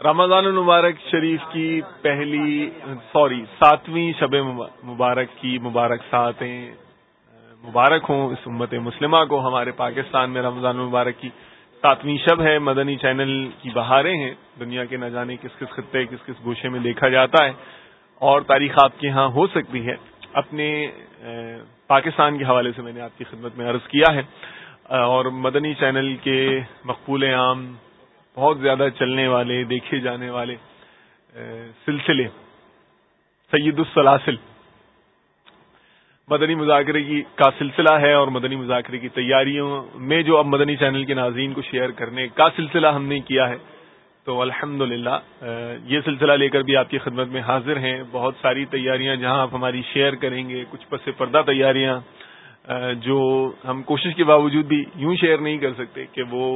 رمضان المبارک شریف کی پہلی، سوری، ساتویں شب مبارک کی مبارک ساتیں مبارک ہوں اس امت مسلمہ کو، ہمارے پاکستان میں رمضان المبارک کی ساتویں شب ہے، مدنی چینل کی بہاریں ہیں، دنیا کے نہ جانے کس کس خطے، کس کس گوشے میں دیکھا جاتا ہے، اور تاریخ آپ کے ہاں ہو سکتی ہے۔ اپنے پاکستان کے حوالے سے میں نے آپ کی خدمت میں عرض کیا ہے اور مدنی چینل کے مقبول عام بہت زیادہ چلنے والے، دیکھے جانے والے سلسلے۔ سید السلاسل۔ مدنی مذاکرے کی کا سلسلہ ہے اور مدنی مذاکرے کی تیاریوں میں جو اب مدنی چینل کے ناظرین کو شیئر کرنے کا سلسلہ ہم نے کیا ہے، تو الحمد یہ سلسلہ لے کر بھی آپ کی خدمت میں حاضر ہیں۔ بہت ساری تیاریاں جہاں آپ ہماری شیئر کریں گے، کچھ پس پردہ تیاریاں جو ہم کوشش کے باوجود بھی یوں شیئر نہیں کر سکتے کہ وہ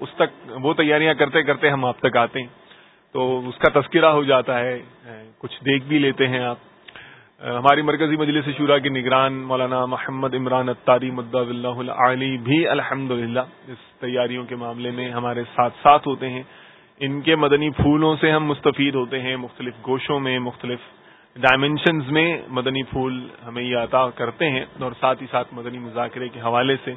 اس تک وہ تیاریاں کرتے کرتے ہم آپ تک آتے ہیں۔ تو اس کا تذکرہ ہو جاتا ہے۔ کچھ دیکھ بھی لیتے ہیں آپ۔ ہماری مرکزی مجلس شورا کے نگران مولانا محمد عمران اتاری مد اللہ علی بھی الحمد اس تیاریوں کے معاملے میں ہمارے ساتھ ساتھ ہوتے ہیں۔ ان کے مدنی پھولوں سے ہم مستفید ہوتے ہیں۔ مختلف گوشوں میں، مختلف ڈائمنشنز میں مدنی پھول ہمیں یہ عطا کرتے ہیں اور ساتھ ہی ساتھ مدنی مذاکرے کے حوالے سے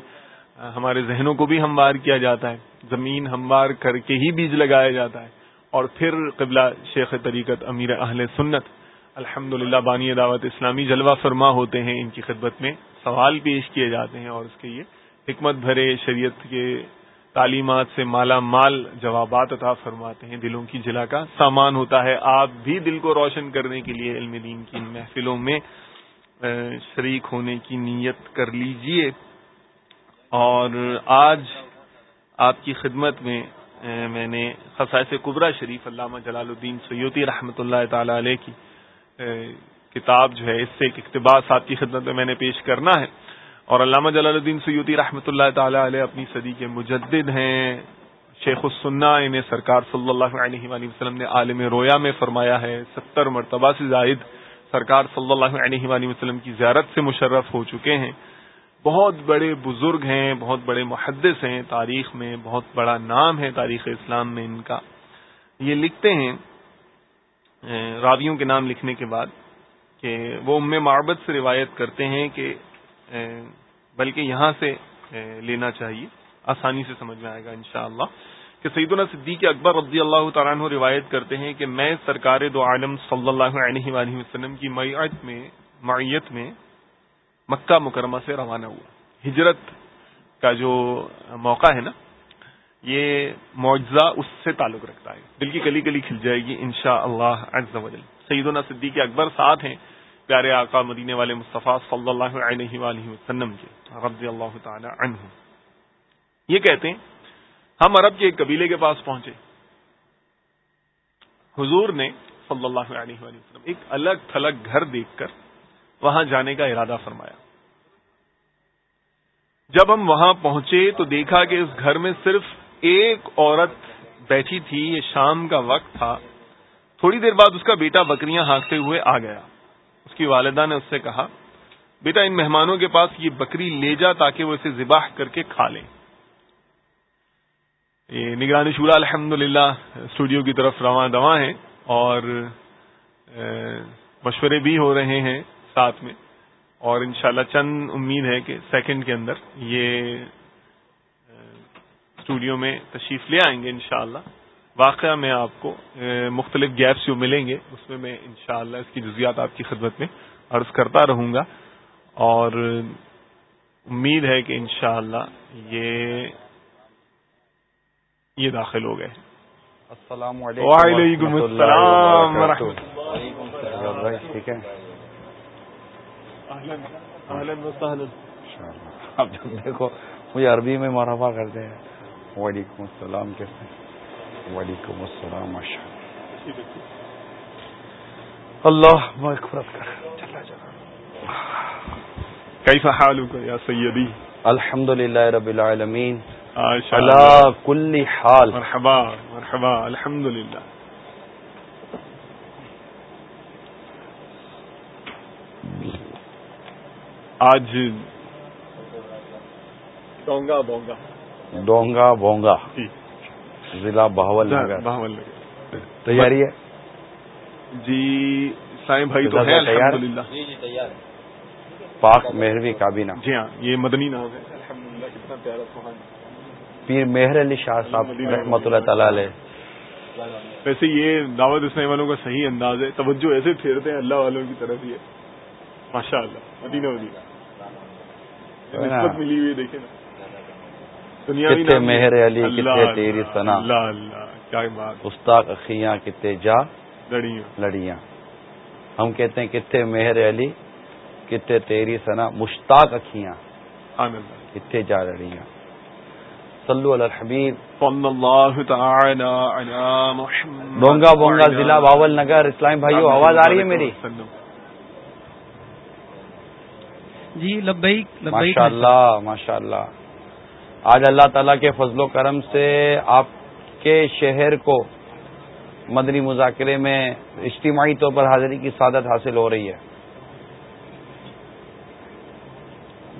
ہمارے ذہنوں کو بھی ہموار کیا جاتا ہے، زمین ہموار کر کے ہی بیج لگایا جاتا ہے۔ اور پھر قبلہ شیخ طریقت امیر اہل سنت الحمد للہ بانی دعوت اسلامی جلوہ فرما ہوتے ہیں، ان کی خدمت میں سوال پیش کیے جاتے ہیں اور اس کے یہ حکمت بھرے شریعت کے تعلیمات سے مالا مال جوابات عطا فرماتے ہیں۔ دلوں کی جلا کا سامان ہوتا ہے آپ بھی دل کو روشن کرنے کے لیے علم دین کی محفلوں میں شریک ہونے کی نیت کر لیجیے۔ اور آج آپ کی خدمت میں میں نے خصائص قبرہ شریف علامہ جلال الدین سیوتی رحمۃ اللہ تعالی علیہ کی کتاب جو ہے، اس سے ایک اقتباس آپ کی خدمت میں میں نے پیش کرنا ہے۔ اور علامہ جلال الدین سیوتی رحمۃ اللہ تعالی علیہ اپنی صدی کے مجدد ہیں۔ شیخ السنہ، انہیں سرکار صلی اللہ علیہ وآلہ وسلم نے عالم رویا میں فرمایا ہے، ستر مرتبہ سے زائد سرکار صلی اللہ علیہ وآلہ وسلم کی زیارت سے مشرف ہو چکے ہیں۔ بہت بڑے بزرگ ہیں، بہت بڑے محدث ہیں تاریخ میں، بہت بڑا نام ہے تاریخ اسلام میں ان کا۔ یہ لکھتے ہیں راویوں کے نام لکھنے کے بعد کہ وہ ام معبت سے روایت کرتے ہیں کہ بلکہ یہاں سے لینا چاہیے۔ آسانی سے سمجھ میں آئے گا انشاءاللہ۔ کہ سیدنا صدیق اکبر رضی اللہ تعالیٰ عنہ روایت کرتے ہیں کہ میں سرکار دو عالم صلی اللہ علیہ وآلہ وسلم کی معیت میں معیت میں مکہ مکرمہ سے روانہ ہوا۔ ہجرت کا جو موقع ہے نا، یہ معجزہ اس سے تعلق رکھتا ہے۔ دل کی کلی کلی کھل جائے گی ان شاء اللہ سیدنا صدیق اکبر ساتھ ہیں پیارے آقا مدینے والے مصطفیٰ صلی اللہ علیہ وآلہ وسلم کے، رضی اللہ تعالی عنہ۔ یہ کہتے ہیں، ہم عرب کے ایک قبیلے کے پاس پہنچے۔ حضور نے صلی اللہ علیہ وآلہ وسلم ایک الگ تھلگ گھر دیکھ کر وہاں جانے کا ارادہ فرمایا۔ جب ہم وہاں پہنچے تو دیکھا کہ اس گھر میں صرف ایک عورت بیٹھی تھی، یہ شام کا وقت تھا۔ تھوڑی دیر بعد اس کا بیٹا بکریاں ہانکتے ہوئے آ گیا۔ اس کی والدہ نے اس سے کہا، بیٹا، ان مہمانوں کے پاس یہ بکری لے جا تاکہ وہ اسے ذبح کر کے کھا لیں۔ یہ نگرانی شورا الحمد للہ اسٹوڈیو کی طرف رواں دواں ہیں اور مشورے بھی ہو رہے ہیں۔ ساتھ میں۔ اور انشاءاللہ چند امید ہے کہ سیکنڈ کے اندر یہ اسٹوڈیو میں تشریف لے آئیں گے انشاءاللہ۔ واقعہ میں آپ کو مختلف گیپس جو ملیں گے اس میں میں انشاءاللہ اس کی جزیات آپ کی خدمت میں عرض کرتا رہوں گا۔ اور امید ہے کہ انشاءاللہ یہ یہ داخل ہو گئے۔ السلام علیکم وعلیکم السلام ورحمۃ ٹھیک ہے۔ اب جب دیکھو مجھے عربی میں مرحبا کرتے ہیں. وعلیکم السلام کیسے وعلیکم السلام اللہ کیسا حال یا سیدی؟ الحمد للہ رب العالمین. کل حال. مرحبا مرحبا. الحمد للہ آج ڈونگا بونگا۔ ڈونگا بونگا۔ جی۔ ضلع بہاول نگر۔ بہاول نگر۔ تیاری ہے؟ جی سائیں بھائی تو ہے؟ الحمد للہ جی جی پاک مہروی کابینہ۔ جی ہاں یہ مدنی نام ہے۔ الحمد للہ کتنا پیارا پیر مہر علی شاہ صاحب رحمۃ اللہ تعالی علیہ۔ ویسے یہ دعوت اسلائی والوں کا صحیح انداز ہے۔ توجہ ایسے پھیرتے ہیں اللہ والوں کی طرف یہ ماشاء اللہ مدینہ مدینہ۔ نسبت ملی ہوئی دیکھیں کتے مہر علی کتے تیری سنا استاق اخیاں کتے جا لڑیاں۔ ہم کہتے ہیں کتے مہر علی کتے تیری سنا مشتاق اکھیاں کتے جا لڑیاں۔ صلو علی الحبیب۔ صلی اللہ تعالی علی محمد بونگا بونگا ضلع باول نگر۔ اسلام بھائیو آواز آ رہی ہے میری؟ جی لبیک ماشاء اللہ ماشاء اللہ آج اللہ تعالیٰ کے فضل و کرم سے آپ کے شہر کو مدنی مذاکرے میں اجتماعی طور پر حاضری کی سعادت حاصل ہو رہی ہے۔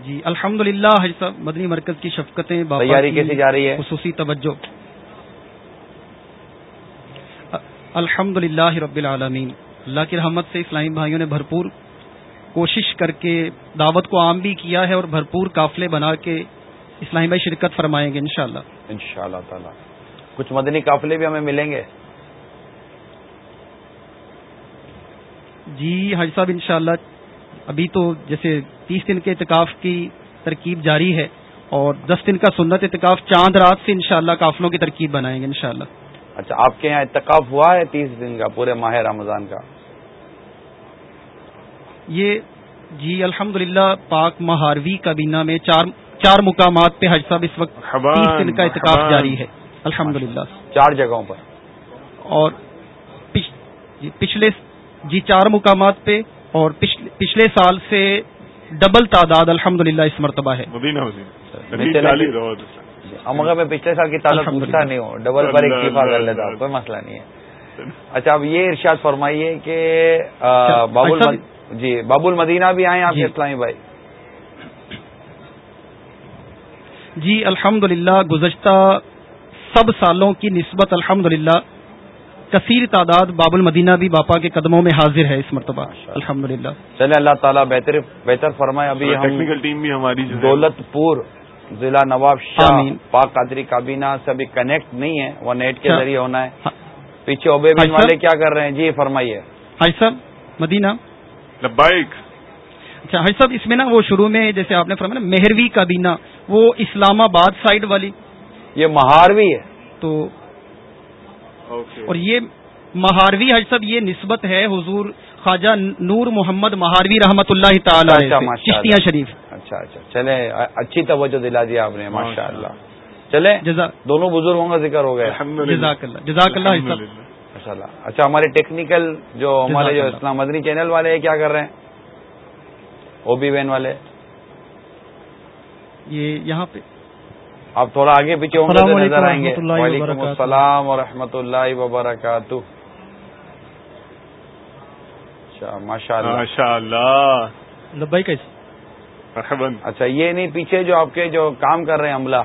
جی الحمد للہ مدنی مرکز کی شفقتیں تیاری کیسی جا رہی ہے؟ خصوصی توجہ۔ الحمد للہ رب العالمین۔ اللہ کی رحمت سے اسلامی بھائیوں نے بھرپور کوشش کر کے دعوت کو عام بھی کیا ہے اور بھرپور قافلے بنا کے اسلامی بھائی شرکت فرمائیں گے انشاءاللہ۔ انشاءاللہ تعالی۔ کچھ مدنی قافلے بھی ہمیں ملیں گے؟ جی حاج صاحب انشاءاللہ ابھی تو جیسے تیس دن کے اعتکاف کی ترکیب جاری ہے اور دس دن کا سنت اعتکاف چاند رات سے انشاءاللہ شاء قافلوں کی ترکیب بنائیں گے انشاءاللہ۔ اچھا آپ کے یہاں اتکاف ہوا ہے تیس دن کا پورے ماہ رمضان کا؟ یہ جی الحمد پاک مہاروی کابینہ میں چار چار مقامات پہ حج صاحب اس وقت تیس دن کا اعتکاف جاری ہے۔ الحمد چار جگہوں پر۔ اور جی پچھلے جی چار مقامات پہ اور پچھلے سال سے ڈبل تعداد الحمد اس مرتبہ ہے۔ مگر میں پچھلے سال کی تعداد پوچھتا نہیں ہوں ڈبل پر ایک کر لیتا کوئی مسئلہ نہیں ہے۔ اچھا اب یہ ارشاد فرمائیے کہ اچھا، بابول جی بابو المدینہ بھی آئے آپ کے جی۔ اسلامی بھائی۔ جی الحمد گزشتہ سب سالوں کی نسبت الحمد للہ کثیر تعداد باب المدینہ بھی باپا کے قدموں میں حاضر ہے اس مرتبہ۔ الحمد للہ چلے اللہ تعالیٰ بہتر بہتر فرمائے۔ ابھی ٹیکنیکل ٹیم بھی ہماری دولت پور ضلع نواب شاہ پاک قادری کابینہ سے ابھی کنیکٹ نہیں ہے وہ نیٹ کے۔ ذریعے ہونا ہے۔ ہاں۔ پیچھے اوبے بن والے کیا کر رہے ہیں؟ جی فرمائیے۔ صاحب مدینہ۔ لبائک اچھا حج صاحب اس میں نا وہ شروع میں جیسے آپ نے فرمایا نا مہروی کابینہ وہ اسلام آباد سائڈ والی۔ یہ مہاروی ہے۔ تو اور یہ مہاروی حج صاحب یہ نسبت ہے حضور خواجہ نور محمد مہاروی رحمت اللہ تعالی اچھا، چشتیاں شریف۔ اچھا اچھا چلے اچھی توجہ دلا دیا آپ نے ماشاء اللہ چلے دونوں بزرگوں کا ذکر ہو گیا۔ جزاک اللہ جزاک اللہ اچھا ہمارے ٹیکنیکل جو ہمارے جو اسلام مدنی چینل والے ہیں کیا کر رہے ہیں؟ او بی وین والے۔ یہ یہاں پہ۔ آپ تھوڑا آگے پیچھے ہوں گے نظر آئیں گے۔ وعلیکم السلام و رحمۃ اللہ وبرکاتہ۔ اچھا ماشاء اللہ ماشاء اللہ اچھا یہ نہیں پیچھے جو آپ کے جو کام کر رہے ہیں عملہ۔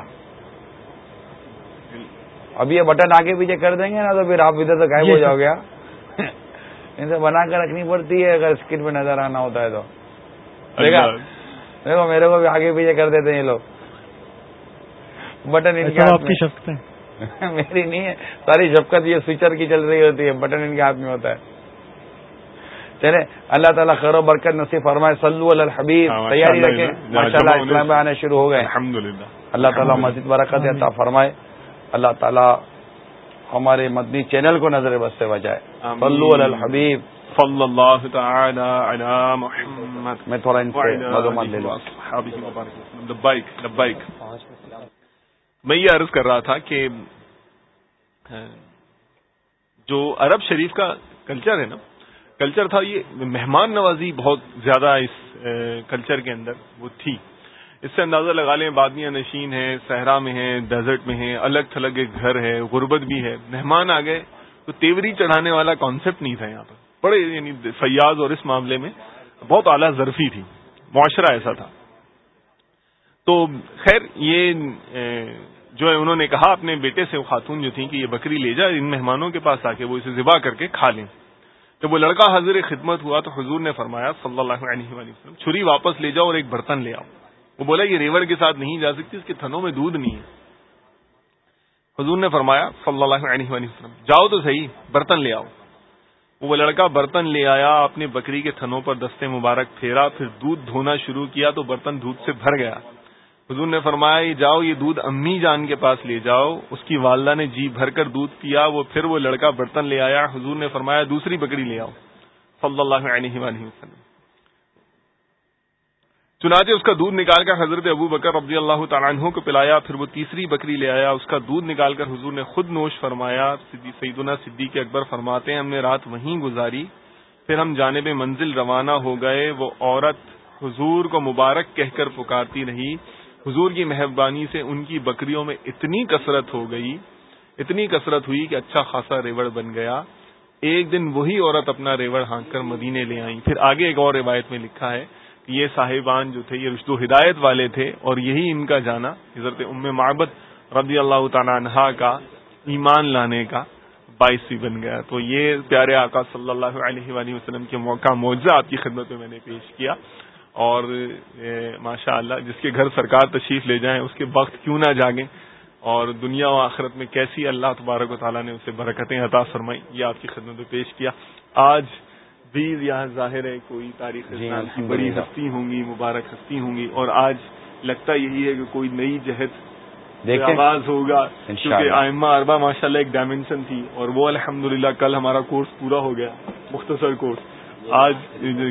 اب یہ بٹن آگے پیچھے کر دیں گے نا تو پھر آپ ادھر سے غائب ہو جاؤ گیا ان بنا کر رکھنی پڑتی ہے اگر اسکرین پہ نظر آنا ہوتا ہے تو۔ دیکھا؟ دیکھو میرے کو بھی آگے پیچھے کر دیتے ہیں یہ لوگ۔ بٹن ان کے آپ کی شفقت میری نہیں ہے ساری شفقت یہ سوئچر کی چل رہی ہوتی ہے بٹن ان کے ہاتھ میں ہوتا ہے۔ چلے اللہ تعالیٰ خیر و برکت نصیب فرمائے۔ صلو علی الحبیب ہاں، تیاری رکھیں۔ ماشاء اللہ اسلام میں آنے شروع ہو گئے۔ اللہ تعالیٰ مسجد برکت عطا فرمائے۔ اللہ تعالیٰ ہمارے مدنی چینل کو نظر بس سے بجائے علی الحبیب۔ صلی اللہ تعالی علی محمد میں تھوڑا ان سے معلومات لے لوں۔ میں یہ عرض کر رہا تھا کہ جو عرب شریف کا کلچر ہے نا کلچر تھا یہ مہمان نوازی بہت زیادہ اس کلچر کے اندر وہ تھی۔ اس سے اندازہ لگا لیں بادیاں نشین ہیں، صحرا میں ہیں ڈیزرٹ میں ہیں، الگ تھلگ ایک گھر ہے، غربت بھی ہے۔ مہمان آ گئے تو تیوری چڑھانے والا کانسیپٹ نہیں تھا یہاں پر۔ بڑے یعنی فیاض اور اس معاملے میں بہت اعلیٰ ظرفی تھی۔ معاشرہ ایسا تھا۔ تو خیر، یہ جو ہے، انہوں نے کہا، اپنے بیٹے سے وہ خاتون جو تھیں کہ یہ بکری لے جائے ان مہمانوں کے پاس آ کے وہ اسے ذبح کر کے کھا لیں۔ جب وہ لڑکا حضر خدمت ہوا تو حضور نے فرمایا صلی اللہ علیہ وسلم، چھری واپس لے جاؤ اور ایک برتن لے آؤ۔ وہ بولا یہ ریور کے ساتھ نہیں جا سکتی، اس کے تھنوں میں دودھ نہیں ہے۔ حضور نے فرمایا، صلی اللہ علیہ وسلم، جاؤ تو صحیح، برتن لے آؤ۔ وہ لڑکا برتن لے آیا اپنے بکری کے تھنوں پر دستے مبارک پھیرا، پھر دودھ دھونا شروع کیا تو برتن دودھ سے بھر گیا۔ حضور نے فرمایا، یہ جاؤ، یہ دودھ امی جان کے پاس لے جاؤ۔ اس کی والدہ نے جی بھر کر دودھ پیا، وہ پھر وہ لڑکا برتن لے آیا۔ حضور نے فرمایا، دوسری بکری لے آؤ۔ صلی اللہ علیہ وآلہ وسلم۔ چنانچہ اس کا دودھ نکال کر حضرت ابو بکر رضی اللہ تعالیٰ عنہ کو پلایا، پھر وہ تیسری بکری لے آیا، اس کا دودھ نکال کر حضور نے خود نوش فرمایا سیدنا صدیق اکبر فرماتے ہیں، ہم نے رات وہیں گزاری، پھر ہم جانب منزل روانہ ہو گئے، وہ عورت حضور کو مبارک کہہ کر پکارتی رہی۔ حضور کی مہربانی سے ان کی بکریوں میں اتنی کثرت ہو گئی، اتنی کثرت ہوئی کہ اچھا خاصا ریوڑ بن گیا۔ ایک دن وہی عورت اپنا ریوڑ ہانک کر مدینے لے آئی پھر آگے ایک اور روایت میں لکھا ہے یہ صاحبان جو تھے، یہ رشد و ہدایت والے تھے اور یہی ان کا جانا، حضرت ام محبت رضی اللہ تعالیٰ عنہا کا ایمان لانے کا باعث بھی بن گیا۔ تو یہ پیارے آقا صلی اللہ علیہ وآلہ وسلم کے موقع معجزہ آپ کی خدمت میں میں نے پیش کیا۔ اور ماشاء اللہ جس کے گھر سرکار تشریف لے جائیں، اس کے وقت کیوں نہ جاگیں۔ اور دنیا و آخرت میں کیسی اللہ تبارک و تعالیٰ نے اسے برکتیں عطا فرمائی یہ آپ کی خدمت میں پیش کیا۔ آج بھی یہاں ظاہر ہے کوئی تاریخ جی کی بڑی ہستی ہوں گی مبارک ہستی ہوں گی اور آج لگتا یہی ہے کہ کوئی نئی جہد آغاز ہوگا کیونکہ آئمہ اربا ماشاء اللہ ایک ڈائمینشن تھی اور وہ الحمدللہ کل ہمارا کورس پورا ہو گیا مختصر کورس آج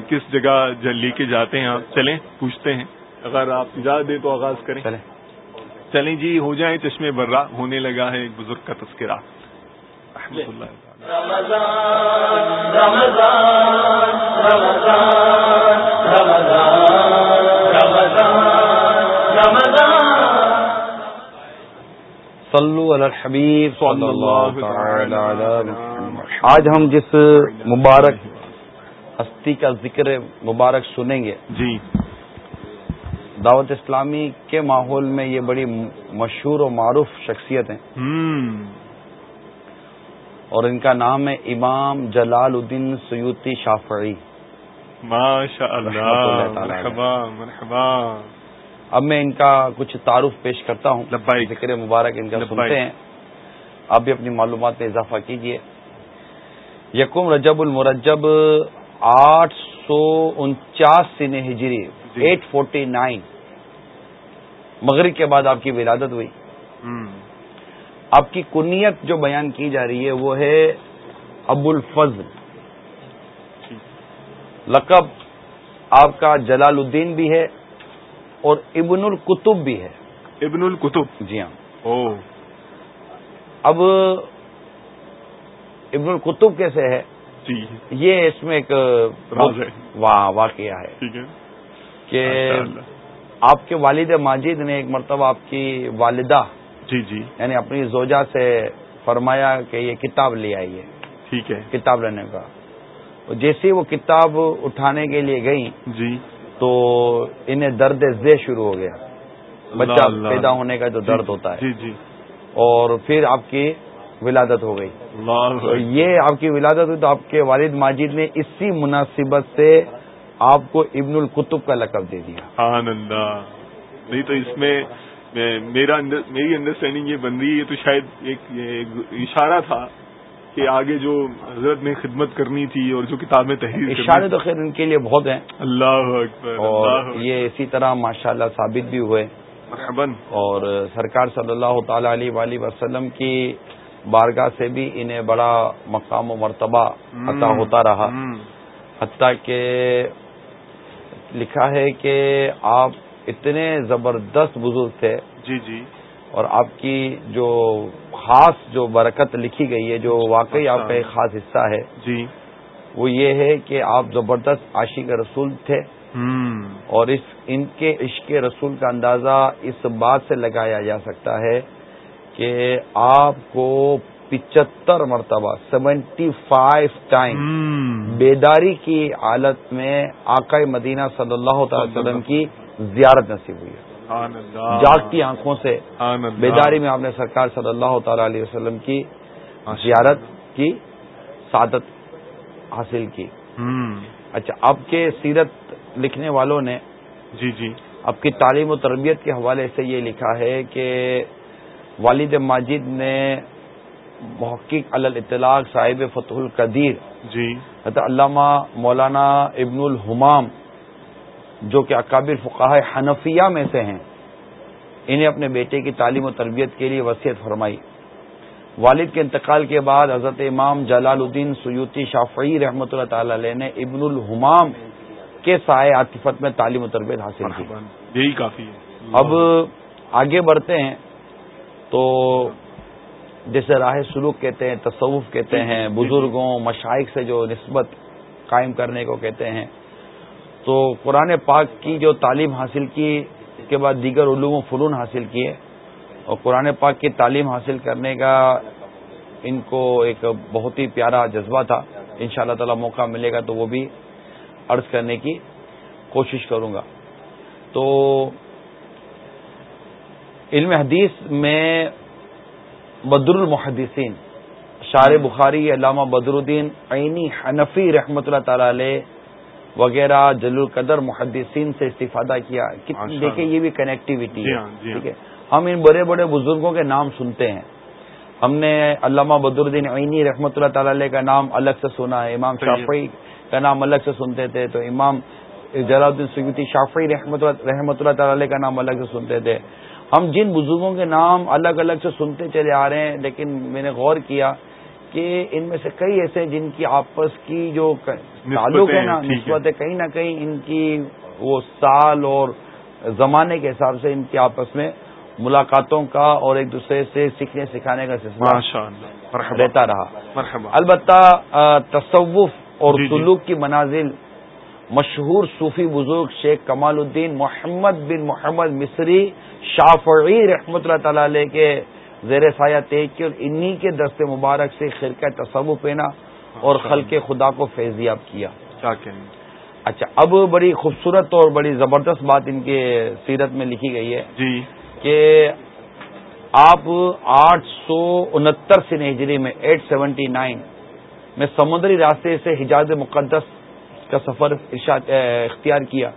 کس جگہ لے کے جاتے ہیں آپ؟ چلیں پوچھتے ہیں۔ اگر آپ اجازت دیں تو آغاز کریں۔ چلیں۔ چلیں جی ہو جائیں چشمے برا ہونے لگا ہے ایک بزرگ کا تذکرہ۔ صلو علی الحبیب آج ہم جس مبارک ہستی کا ذکر مبارک سنیں گے. جی. دعوت اسلامی کے ماحول میں یہ بڑی مشہور و معروف شخصیت ہیں اور ان کا نام ہے امام جلال الدین سیوتی شافعی۔ اب میں ان کا کچھ تعارف پیش کرتا ہوں۔ ذکر مبارک ان کا سنتے ہیں۔ آپ بھی اپنی معلومات میں اضافہ کیجیے یقم رجب المرجب آٹھ سو انچاس سن ہجری ایٹ فورٹی نائن۔ مغرب کے بعد آپ کی ولادت ہوئی۔ آپ کی کنیت جو بیان کی جا رہی ہے وہ ہے ابو الفضل لقب آپ کا جلال الدین بھی ہے اور ابن القتب بھی ہے۔ ابن القتب جی ہاں۔ او۔ اب ابن القتب کیسے ہے؟ جی۔ یہ اس میں ایک واقعہ ہے۔ کہ آپ کے والد ماجد نے ایک مرتبہ آپ کی والدہ جی جی۔ یعنی اپنی زوجہ سے فرمایا کہ یہ کتاب لے آئیے۔ ٹھیک ہے۔ کتاب لینے کا۔ جیسے وہ کتاب اٹھانے کے لیے گئی جی۔ تو انہیں درد زے شروع ہو گیا۔ بچہ پیدا ہونے کا جو درد جی، ہوتا ہے۔ جی جی۔ اور پھر آپ کی ولادت ہو گئی۔ یہ آپ کی ولادت ہوئی تو آپ کے والد ماجد نے اسی مناسبت سے آپ کو ابن القتب کا لقب دے دیا۔ آنند نہیں تو اس میں میرا میری انڈرسٹینڈنگ یہ بن رہی ہے تو شاید ایک اشارہ تھا کہ آگے جو حضرت میں خدمت کرنی تھی اور جو کتابیں تحریر اشارے تو خیر ان کے لیے بہت ہیں۔ اللہ اکبر اور یہ اسی طرح ماشاءاللہ ثابت بھی ہوئے۔ اور سرکار صلی اللہ تعالی علیہ وسلم کی بارگاہ سے بھی انہیں بڑا مقام و مرتبہ عطا ہوتا رہا۔ حتیٰ کہ لکھا ہے کہ آپ اتنے زبردست بزرگ تھے۔ جی جی۔ اور آپ کی جو خاص جو برکت لکھی گئی ہے جو واقعی آپ کا ایک خاص حصہ ہے جی۔ وہ یہ ہے کہ آپ زبردست عاشق رسول تھے۔ اور اس ان کے عشق رسول کا اندازہ اس بات سے لگایا جا سکتا ہے کہ آپ کو پچہتر مرتبہ سیونٹی فائیو ٹائم بیداری کی حالت میں آقا مدینہ صلی اللہ تعالی وسلم کی زیارت نصیب ہوئی ہے۔ جاگتی آنکھوں سے بیداری میں آپ نے سرکار صلی اللہ تعالی علیہ وسلم کی زیارت کی سعادت حاصل کی۔ اچھا اب کے سیرت لکھنے والوں نے جی جی۔ اب کی تعلیم و تربیت کے حوالے سے یہ لکھا ہے کہ والد ماجد نے محقق الاطلاق صاحب فتح القدیر جی۔ حضرت علامہ مولانا ابن الحمام جو کہ اکابر فقاہ حنفیہ میں سے ہیں انہیں اپنے بیٹے کی تعلیم و تربیت کے لیے وصیت فرمائی۔ والد کے انتقال کے بعد حضرت امام جلال الدین سیوتی شافعی رحمۃ اللہ تعالی علیہ نے ابن الحمام کے سائے عاطفت میں تعلیم و تربیت حاصل کی۔ یہی کافی ہے۔ اب آگے بڑھتے ہیں تو جیسے راہ سلوک کہتے ہیں تصوف کہتے ہیں جی، جی،۔ بزرگوں مشائق سے جو نسبت قائم کرنے کو کہتے ہیں تو قرآن پاک کی جو تعلیم حاصل کی، اس کے بعد دیگر علوم و فنون حاصل کیے۔ اور قرآن پاک کی تعلیم حاصل کرنے کا ان کو ایک بہت ہی پیارا جذبہ تھا۔ ان شاء اللہ تعالی موقع ملے گا تو وہ بھی عرض کرنے کی کوشش کروں گا۔ تو علم حدیث میں بدر المحدثین شار بخاری، علامہ بدر الدین عینی حنفی رحمۃ اللہ تعالی علیہ وغیرہ جل القدر محدثین سے استفادہ کیا۔ دیکھیں یہ بھی کنیکٹیوٹی ہے ہاں، ہاں۔ ٹھیک ہے۔ ہم ان بڑے بڑے بزرگوں کے نام سنتے ہیں۔ ہم نے علامہ بدر الدین عینی رحمۃ اللہ تعالی علیہ کا نام الگ سے سنا ہے امام شافعی کا نام الگ سے سنتے تھے تو امام جلال الدین سیوتی شافعی رحمۃ رحمۃ اللہ تعالی علیہ کا نام الگ سے سنتے تھے۔ ہم جن بزرگوں کے نام الگ الگ سے سنتے چلے آ رہے ہیں لیکن میں نے غور کیا کہ ان میں سے کئی ایسے جن کی آپس کی جو تعلق ہے نا نسبت ہے کہیں نہ کہیں ان کی وہ سال اور زمانے کے حساب سے ان کی آپس میں ملاقاتوں کا اور ایک دوسرے سے سیکھنے سکھانے کا سلسلہ رہتا رہا۔ البتہ تصوف اور جی، جی۔ سلوک کی منازل مشہور صوفی بزرگ شیخ کمال الدین محمد بن محمد مصری شافعی رحمۃ اللہ تعالی علیہ کے زیر سایہ تیج کی اور انہی کے دست مبارک سے خرقہ تصوف پینا اور خلق خدا کو فیضیاب کیا۔ اچھا اب بڑی خوبصورت اور بڑی زبردست بات ان کے سیرت میں لکھی گئی ہے جی۔ کہ آپ آٹھ سو انہتر سے ہجری میں ایٹ سیونٹی نائن میں سمندری راستے سے حجاز مقدس کا سفر اختیار کیا۔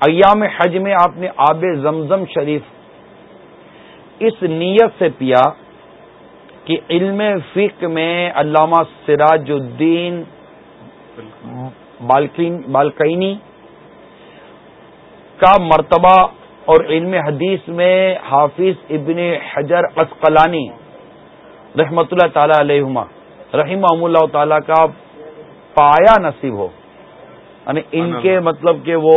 ایام حج میں آپ نے آب زمزم شریف اس نیت سے پیا کہ علم فقہ میں علامہ سراج الدین بالکینی کا مرتبہ اور علم حدیث میں حافظ ابن حجر اسقلانی رحمت اللہ تعالی علیہما رحمہ اللہ تعالی کا پایا نصیب ہو۔ یعنی ان کے مطلب کہ وہ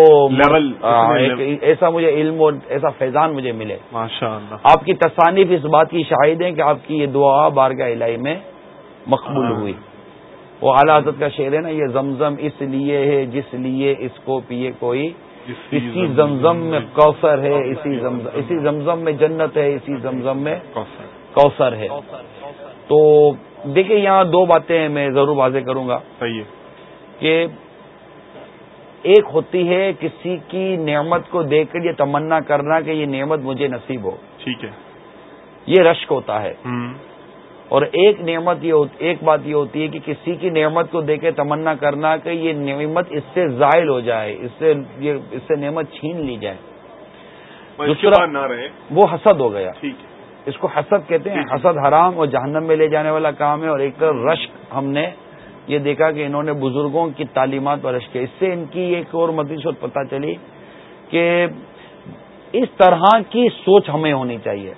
ایسا مجھے علم اور ایسا فیضان مجھے ملے۔ آپ کی تصانیف اس بات کی شاہد ہیں کہ آپ کی یہ دعا بارگاہ الہی میں مقبول ہوئی۔ وہ اعلی حضرت کا شعر ہے نا یہ زمزم اس لیے ہے جس لیے اس کو پیے کوئی۔ اسی زمزم میں کوثر ہے اسی زمزم اسی زمزم میں جنت ہے اسی زمزم میں کوثر ہے۔ تو دیکھیں یہاں دو باتیں میں ضرور واضح کروں گا صحیح کہ ایک ہوتی ہے کسی کی نعمت کو دیکھ کر یہ تمنا کرنا کہ یہ نعمت مجھے نصیب ہو۔ ٹھیک ہے۔ یہ رشک ہوتا ہے۔ اور ایک نعمت یہ ایک بات یہ ہوتی ہے کہ کسی کی نعمت کو دیکھ کے تمنا کرنا کہ یہ نعمت اس سے زائل ہو جائے اس سے یہ اس سے نعمت چھین لی جائے۔ دوسرا نہ رہے۔ وہ حسد ہو گیا۔ اس کو حسد کہتے ہیں۔ حسد حرام اور جہنم میں لے جانے والا کام ہے اور ایک رشک ہم نے یہ دیکھا کہ انہوں نے بزرگوں کی تعلیمات پر رشک اس سے ان کی ایک اور مدیسوت پتہ چلی کہ اس طرح کی سوچ ہمیں ہونی چاہیے۔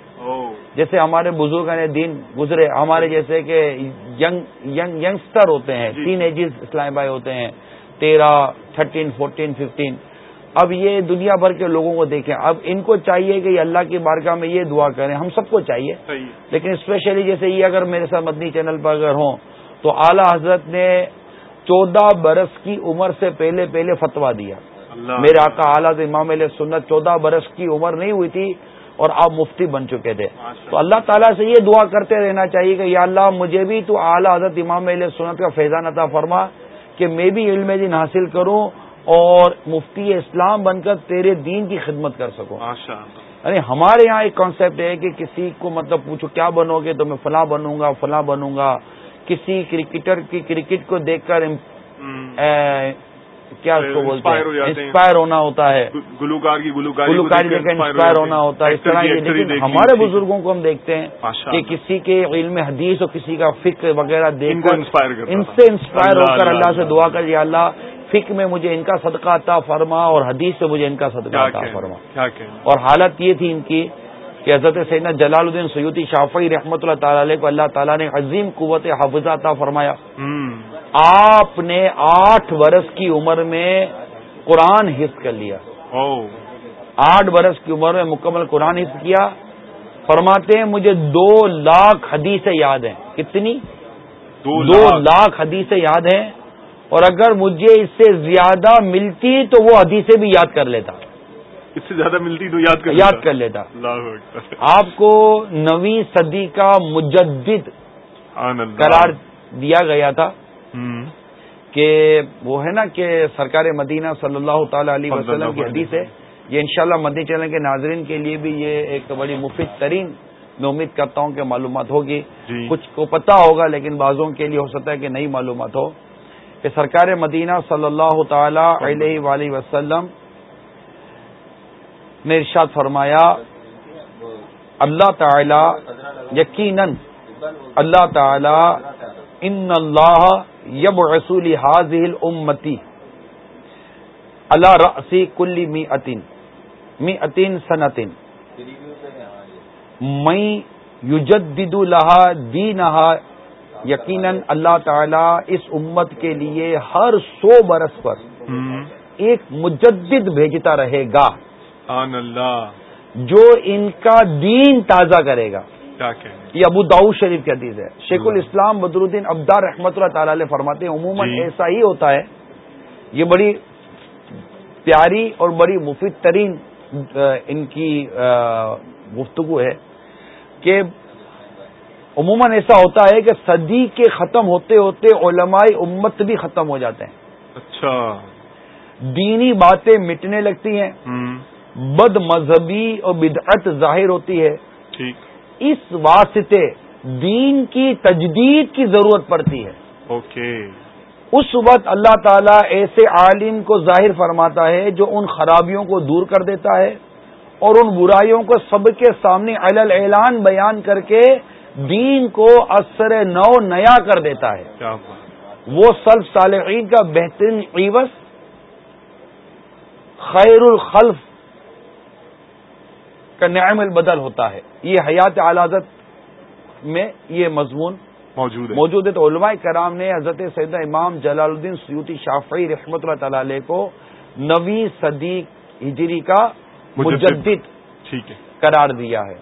جیسے ہمارے بزرگ دین گزرے ہمارے جیسے کہ ینگ ینگ ینگسٹر ہوتے ہیں ٹین ایجز اسلام بھائی ہوتے ہیں تیرہ تھرٹین فورٹین ففٹین۔ اب یہ دنیا بھر کے لوگوں کو دیکھیں۔ اب ان کو چاہیے کہ اللہ کی بارگاہ میں یہ دعا کریں۔ ہم سب کو چاہیے۔ لیکن اسپیشلی جیسے یہ اگر میرے ساتھ مدنی چینل پر اگر ہوں تو اعلی حضرت نے چودہ برس کی عمر سے پہلے پہلے فتوا دیا۔ میرے آقا اعلیٰ امام علیہ سنت چودہ برس کی عمر نہیں ہوئی تھی اور آپ مفتی بن چکے تھے۔ تو اللہ تعالیٰ سے یہ دعا کرتے رہنا چاہیے کہ یا اللہ مجھے بھی تو اعلیٰ حضرت امام علیہ سنت کا فیضان عطا فرما کہ میں بھی علم دن حاصل کروں اور مفتی اسلام بن کر تیرے دین کی خدمت کر سکوں۔ یعنی ہمارے یہاں ایک کانسیپٹ ہے کہ کسی کو مطلب پوچھو کیا بنو گے تو میں فلاں بنوں گا فلاں بنوں گا۔ کسی کرکٹر کی کرکٹ کو دیکھ کر کیا اس کو بولتے ہیں؟ انسپائر ہونا ہوتا ہے۔ گلوکار کی گلوکاری دیکھ کر انسپائر ہونا ہوتا ہے۔ اس طرح لیکن ہمارے بزرگوں کو ہم دیکھتے ہیں کہ کسی کے علم حدیث اور کسی کا فکر وغیرہ دیکھ کر ان سے انسپائر ہو کر اللہ سے دعا کر یا اللہ فک میں مجھے ان کا صدقہ عطا فرما اور حدیث سے مجھے ان کا صدقہ عطا فرما۔ اور حالت یہ تھی ان کی کہ حضرت سیدنا جلال الدین سیدی شافعی رحمۃ اللہ تعالی علیہ کو اللہ تعالیٰ نے عظیم قوت حافظہ عطا فرمایا۔ آپ نے آٹھ برس کی عمر میں قرآن حفظ کر لیا۔ آٹھ برس کی عمر میں مکمل قرآن حفظ کیا۔ فرماتے ہیں مجھے دو لاکھ حدیثیں یاد ہیں۔ کتنی؟ دو لاکھ۔ حدیثیں یاد ہیں۔ اور اگر مجھے اس سے زیادہ ملتی تو وہ حدیثیں بھی یاد کر لیتا۔ اس سے زیادہ ملتی تو یاد کر یاد کر لیتا۔ آپ کو نویں صدی کا مجدد قرار دیا گیا تھا کہ وہ ہے نا کہ سرکار مدینہ صلی اللہ تعالی علیہ وسلم کی حدیث ہے یہ انشاءاللہ شاء مدنی چینل کے ناظرین کے لیے بھی یہ ایک بڑی مفید ترین میں امید کرتا ہوں کہ معلومات ہوگی۔ جی۔ کچھ کو پتا ہوگا لیکن بعضوں کے لیے ہو سکتا ہے کہ نئی معلومات ہو۔ کہ سرکار مدینہ صلی اللہ تعالی علیہ وآلہ وسلم نے ارشاد فرمایا اللہ تعالی یقیناً اللہ تعالی ان اللہ یب رسول حاضل امتی اللہ رسی کلی می اتین می اتین سنتین۔ میں یوجد لہا دی نہا یقیناً اللہ تعالی اس امت کے لیے ہر سو برس پر ایک مجدد بھیجتا رہے گا۔ اللہ. جو ان کا دین تازہ کرے گا. یہ ابو داؤ شریف کی حدیث ہے. شیخ الاسلام بدر الدین ابدار رحمت اللہ تعالی علیہ فرماتے ہیں عموماً جی۔ ایسا ہی ہوتا ہے یہ بڑی پیاری اور بڑی مفید ترین ان کی گفتگو ہے کہ عموماً ایسا ہوتا ہے کہ صدی کے ختم ہوتے ہوتے علماء امت بھی ختم ہو جاتے ہیں۔ اچھا. دینی باتیں مٹنے لگتی ہیں۔ بد مذہبی اور بدعت ظاہر ہوتی ہے۔ ٹھیک۔ اس واسطے دین کی تجدید کی ضرورت پڑتی ہے۔ اوکے۔ اس وقت اللہ تعالیٰ ایسے عالم کو ظاہر فرماتا ہے جو ان خرابیوں کو دور کر دیتا ہے اور ان برائیوں کو سب کے سامنے علل اعلان بیان کر کے دین کو اثر نو نیا کر دیتا ہے۔ وہ سلف صالحین کا بہترین عیوس خیر الخلف کا نعم البدل ہوتا ہے۔ یہ حیات علادت میں یہ مضمون موجود ہے۔ موجود ہے۔ تو علماء کرام نے حضرت سید امام جلال الدین سیوتی شافعی رحمۃ اللہ تعالی علیہ کو نویں صدی ہجری کا مجدد۔ ٹھیک ہے۔ قرار دیا ہے۔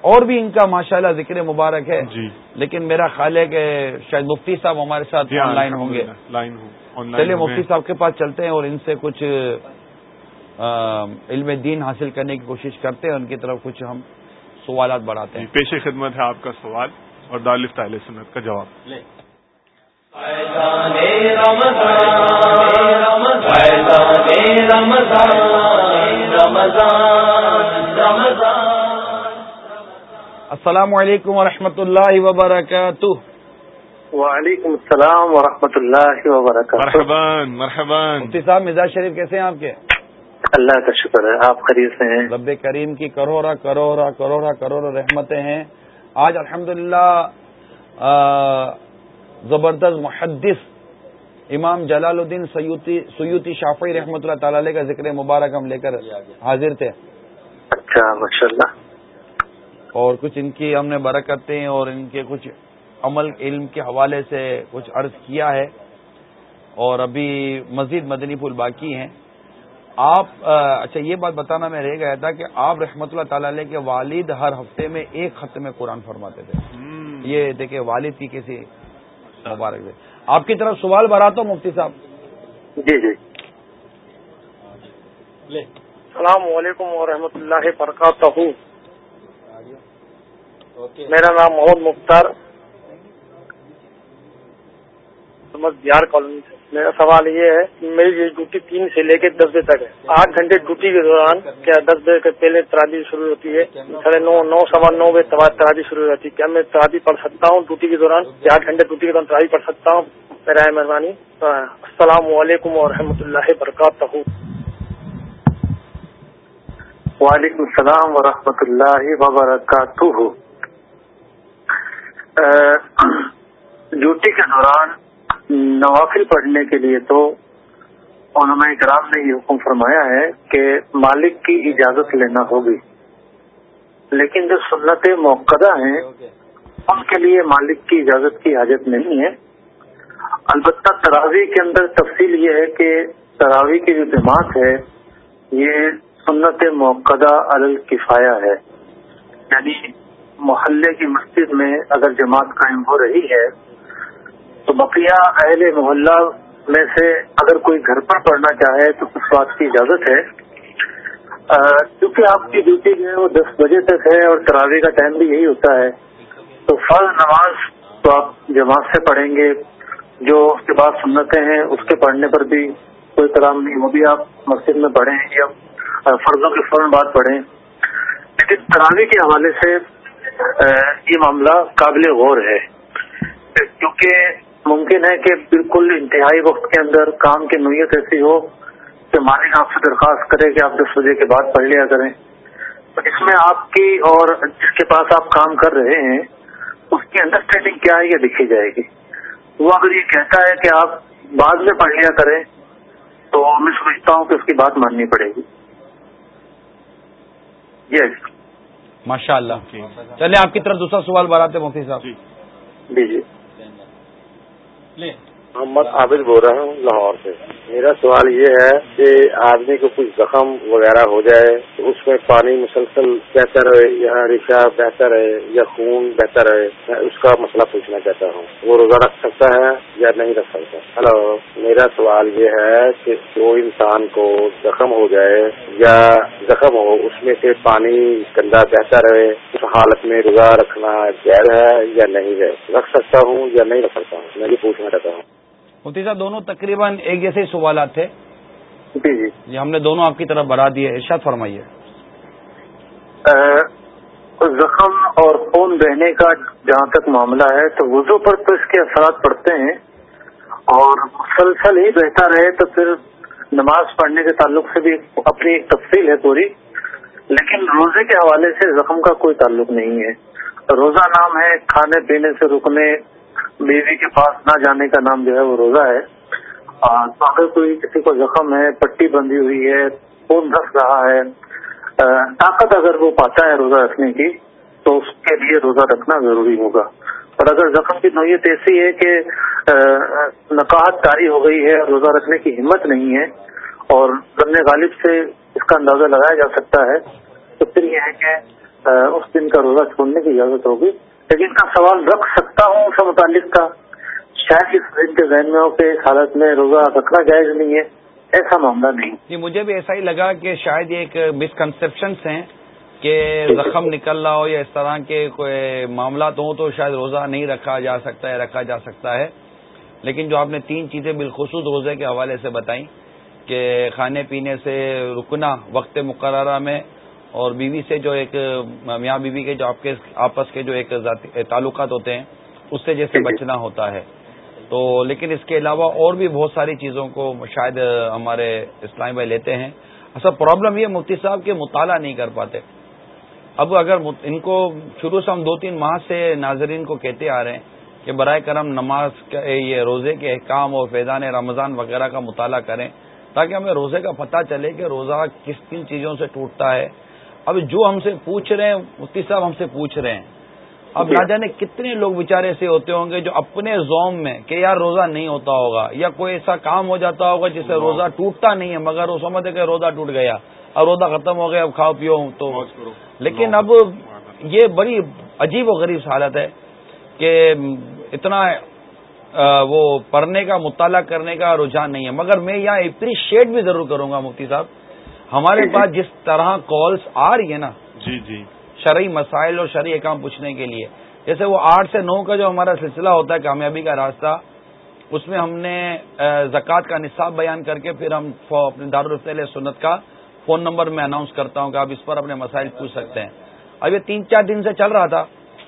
اور بھی ان کا ماشاءاللہ ذکر مبارک ہے۔ جی۔ لیکن میرا خیال ہے کہ شاید مفتی صاحب ہمارے ساتھ جی، آن لائن ہوں گے۔ چلیے مفتی صاحب کے پاس چلتے ہیں اور ان سے کچھ علم دین حاصل کرنے کی کوشش کرتے ہیں ان کی طرف کچھ ہم سوالات بڑھاتے ہیں۔ پیش خدمت ہے آپ کا سوال اور دالف تعلی سنت کا جواب۔ السلام علیکم ورحمۃ اللہ وبرکاتہ۔ وعلیکم السلام ورحمۃ اللہ وبرکاتہ۔ مرحبان مرحبان مفتی صاحب مزاج شریف کیسے ہیں آپ کے؟ اللہ کا شکر ہے آپ خرید سے ہیں۔ رب کریم کی کروڑا کروڑا کروڑا کروڑا رحمتیں ہیں۔ آج الحمد زبردست محدث امام جلال الدین سیوتی سیوتی شافی رحمۃ اللہ تعالی علیہ کا ذکر مبارک ہم لے کر حاضر تھے۔ اچھا ماشاء اللہ اور کچھ ان کی ہم نے برکتیں اور ان کے کچھ عمل علم کے حوالے سے کچھ عرض کیا ہے۔ اور ابھی مزید مدنی پھول باقی ہیں۔ آپ اچھا یہ بات بتانا میں رہ گیا تھا کہ آپ رحمت اللہ تعالی علیہ کے والد ہر ہفتے میں ایک ختم قرآن فرماتے تھے۔ یہ دیکھیں والد کی کسی مبارک آپ کی طرف سوال بھرا مفتی صاحب؟ جی جی۔ السلام علیکم و رحمۃ اللہ وبرکاتہ۔ میرا نام محمد مختار۔ محمد بہار کالونی سے۔ میرا سوال یہ ہے کہ میری ڈیوٹی تین سے لے کے دس بجے تک ہے۔ آٹھ گھنٹے ڈیوٹی کے دوران کیا دس بجے کے پہلے تراجی شروع ہوتی ہے؟ ساڑھے نو نو سوا نو بجے تراجی شروع ہوتی ہے۔ کیا میں تراجی پڑھ سکتا ہوں ڈیوٹی کے دوران؟ آٹھ گھنٹے ڈیوٹی کے دوران تراجی پڑھ سکتا ہوں؟ میرا مہربانی۔ السلام علیکم و رحمۃ اللہ وبرکاتہ۔ وعلیکم السلام ورحمۃ اللہ وبرکاتہ ڈیوٹی کے دوران نوافل پڑھنے کے لیے تو علماء کرام نے یہ حکم فرمایا ہے کہ مالک کی اجازت لینا ہوگی۔ لیکن جو سنت موقع ہیں، ان کے لیے مالک کی اجازت کی حاجت نہیں ہے۔ البتہ تراوی کے اندر تفصیل یہ ہے کہ تراوی کی جو جماعت ہے، یہ سنت موقع الکفایا ہے۔ یعنی محلے کی مسجد میں اگر جماعت قائم ہو رہی ہے تو بقیہ اہل محلہ میں سے اگر کوئی گھر پر پڑھنا چاہے تو اس بات کی اجازت ہے۔ کیونکہ آپ کی ڈیوٹی جو ہے وہ دس بجے تک ہے اور تراوی کا ٹائم بھی یہی ہوتا ہے۔ تو فرض نماز تو آپ جماعت سے پڑھیں گے۔ جو اس کے بعد سنتیں ہیں، اس کے پڑھنے پر بھی کوئی کلام نہیں، وہ بھی آپ مسجد میں پڑھیں یا فرضوں کے فوراً بعد پڑھیں۔ لیکن تراوی کے حوالے سے یہ معاملہ قابل غور ہے۔ کیونکہ ممکن ہے کہ بالکل انتہائی وقت کے اندر کام کی نوعیت ایسی ہو کہ مالک آپ سے درخواست کرے کہ آپ دس بجے کے بعد پڑھ لیا کریں۔ اس میں آپ کی اور جس کے پاس آپ کام کر رہے ہیں اس کی انڈرسٹینڈنگ کیا ہے یہ دیکھی جائے گی۔ وہ اگر یہ کہتا ہے کہ آپ بعد میں پڑھ لیا کریں تو میں سمجھتا ہوں کہ اس کی بات ماننی پڑے گی۔ یس ماشاء اللہ چلے آپ کی طرف دوسرا سوال بڑھاتے مفتی صاحب۔ جی جی۔ لے۔ محمد عابد بول رہا ہوں لاہور سے۔ میرا سوال یہ ہے کہ آدمی کو کچھ زخم وغیرہ ہو جائے تو اس میں پانی مسلسل بہتر ہے یا ریشا بہتر ہے یا خون بہتر ہے میں اس کا مسئلہ پوچھنا چاہتا ہوں۔ وہ روزہ رکھ سکتا ہے یا نہیں رکھ سکتا؟ ہلو، میرا سوال یہ ہے کہ جو انسان کو زخم ہو جائے یا زخم ہو، اس میں سے پانی گندا بہتر ہے اس حالت میں روزہ رکھنا غیر ہے یا نہیں ہے؟ رکھ سکتا ہوں یا نہیں رکھ سکتا ہوں؟ میں یہ پوچھنا چاہتا ہوں۔ مفتی صاحب دونوں تقریباً ایک جیسے سوالات تھے۔ جی جی۔ جی ہم نے دونوں آپ کی طرف بڑھا دیے ارشاد فرمائیے۔ زخم اور خون بہنے کا جہاں تک معاملہ ہے تو وضو پر تو اس کے اثرات پڑتے ہیں اور مسلسل ہی بہتا رہے تو پھر نماز پڑھنے کے تعلق سے بھی اپنی ایک تفصیل ہے پوری۔ لیکن روزے کے حوالے سے زخم کا کوئی تعلق نہیں ہے۔ روزہ نام ہے کھانے پینے سے رکنے بیوی کے پاس نہ جانے کا نام جو ہے وہ روزہ ہے۔ تو اگر کوئی کسی کو زخم ہے، پٹی بندھی ہوئی ہے، خون دھس رہا ہے طاقت اگر وہ پاتا ہے روزہ رکھنے کی، تو اس کے لیے روزہ رکھنا ضروری ہوگا۔ اور اگر زخم کی نوعیت ایسی ہے کہ نقاہت تاری ہو گئی ہے، روزہ رکھنے کی ہمت نہیں ہے، اور ضمن غالب سے اس کا اندازہ لگایا جا سکتا ہے، تو پھر یہ ہے کہ اس دن کا روزہ چھوڑنے کی اجازت ہوگی۔ لیکن کا سوال رکھ سکتا ہوں اس متعلق کا، شاید اس کے ذہن میں ہو کہ اس حالت میں روزہ رکھنا جائز نہیں ہے، ایسا معاملہ نہیں۔ جی مجھے بھی ایسا ہی لگا کہ شاید یہ ایک مسکنسپشنس ہیں کہ زخم نکل رہا ہو یا اس طرح کے کوئی معاملات ہوں تو شاید روزہ نہیں رکھا جا سکتا ہے، رکھا جا سکتا ہے۔ لیکن جو آپ نے تین چیزیں بالخصوص روزے کے حوالے سے بتائیں کہ کھانے پینے سے رکنا وقت مقررہ میں اور بیوی سے جو ایک میاں بیوی کے جو آپ کے آپس کے جو ایک تعلقات ہوتے ہیں اس سے جیسے بچنا ہوتا ہے۔ تو لیکن اس کے علاوہ اور بھی بہت ساری چیزوں کو شاید ہمارے اسلامی بھائی لیتے ہیں۔ اصل پرابلم یہ مفتی صاحب کے مطالعہ نہیں کر پاتے۔ اب اگر ان کو شروع سے ہم دو تین ماہ سے ناظرین کو کہتے آ رہے ہیں کہ برائے کرم نماز یہ روزے کے احکام اور فیضان رمضان وغیرہ کا مطالعہ کریں تاکہ ہمیں روزے کا پتہ چلے کہ روزہ کس کن چیزوں سے ٹوٹتا ہے۔ اب جو ہم سے پوچھ رہے ہیں مفتی صاحب ہم سے پوچھ رہے ہیں۔ اب نہ جانے کتنے لوگ بےچارے ایسے ہوتے ہوں گے جو اپنے زوم میں کہ یار روزہ نہیں ہوتا ہوگا یا کوئی ایسا کام ہو جاتا ہوگا جس سے روزہ ٹوٹتا نہیں ہے مگر وہ سمجھتے کہ روزہ ٹوٹ گیا۔ اب روزہ ختم ہو گیا اب کھاؤ پیو۔ تو لیکن اب یہ بڑی عجیب و غریب حالت ہے کہ اتنا وہ پڑھنے کا مطالعہ کرنے کا رجحان نہیں ہے۔ مگر میں یہاں اپریشیٹ بھی ضرور کروں گا مفتی صاحب۔ ہمارے پاس جس طرح کالس آ رہی ہے نا جی جی۔ شرعی مسائل اور شرعی کام پوچھنے کے لیے جیسے وہ آٹھ سے نو کا جو ہمارا سلسلہ ہوتا ہے کامیابی کا راستہ اس میں ہم نے زکوٰۃ کا نصاب بیان کر کے پھر ہم اپنے دارالفیل سنت کا فون نمبر میں اناؤنس کرتا ہوں کہ آپ اس پر اپنے مسائل پوچھ سکتے ہیں۔ اب یہ تین چار دن سے چل رہا تھا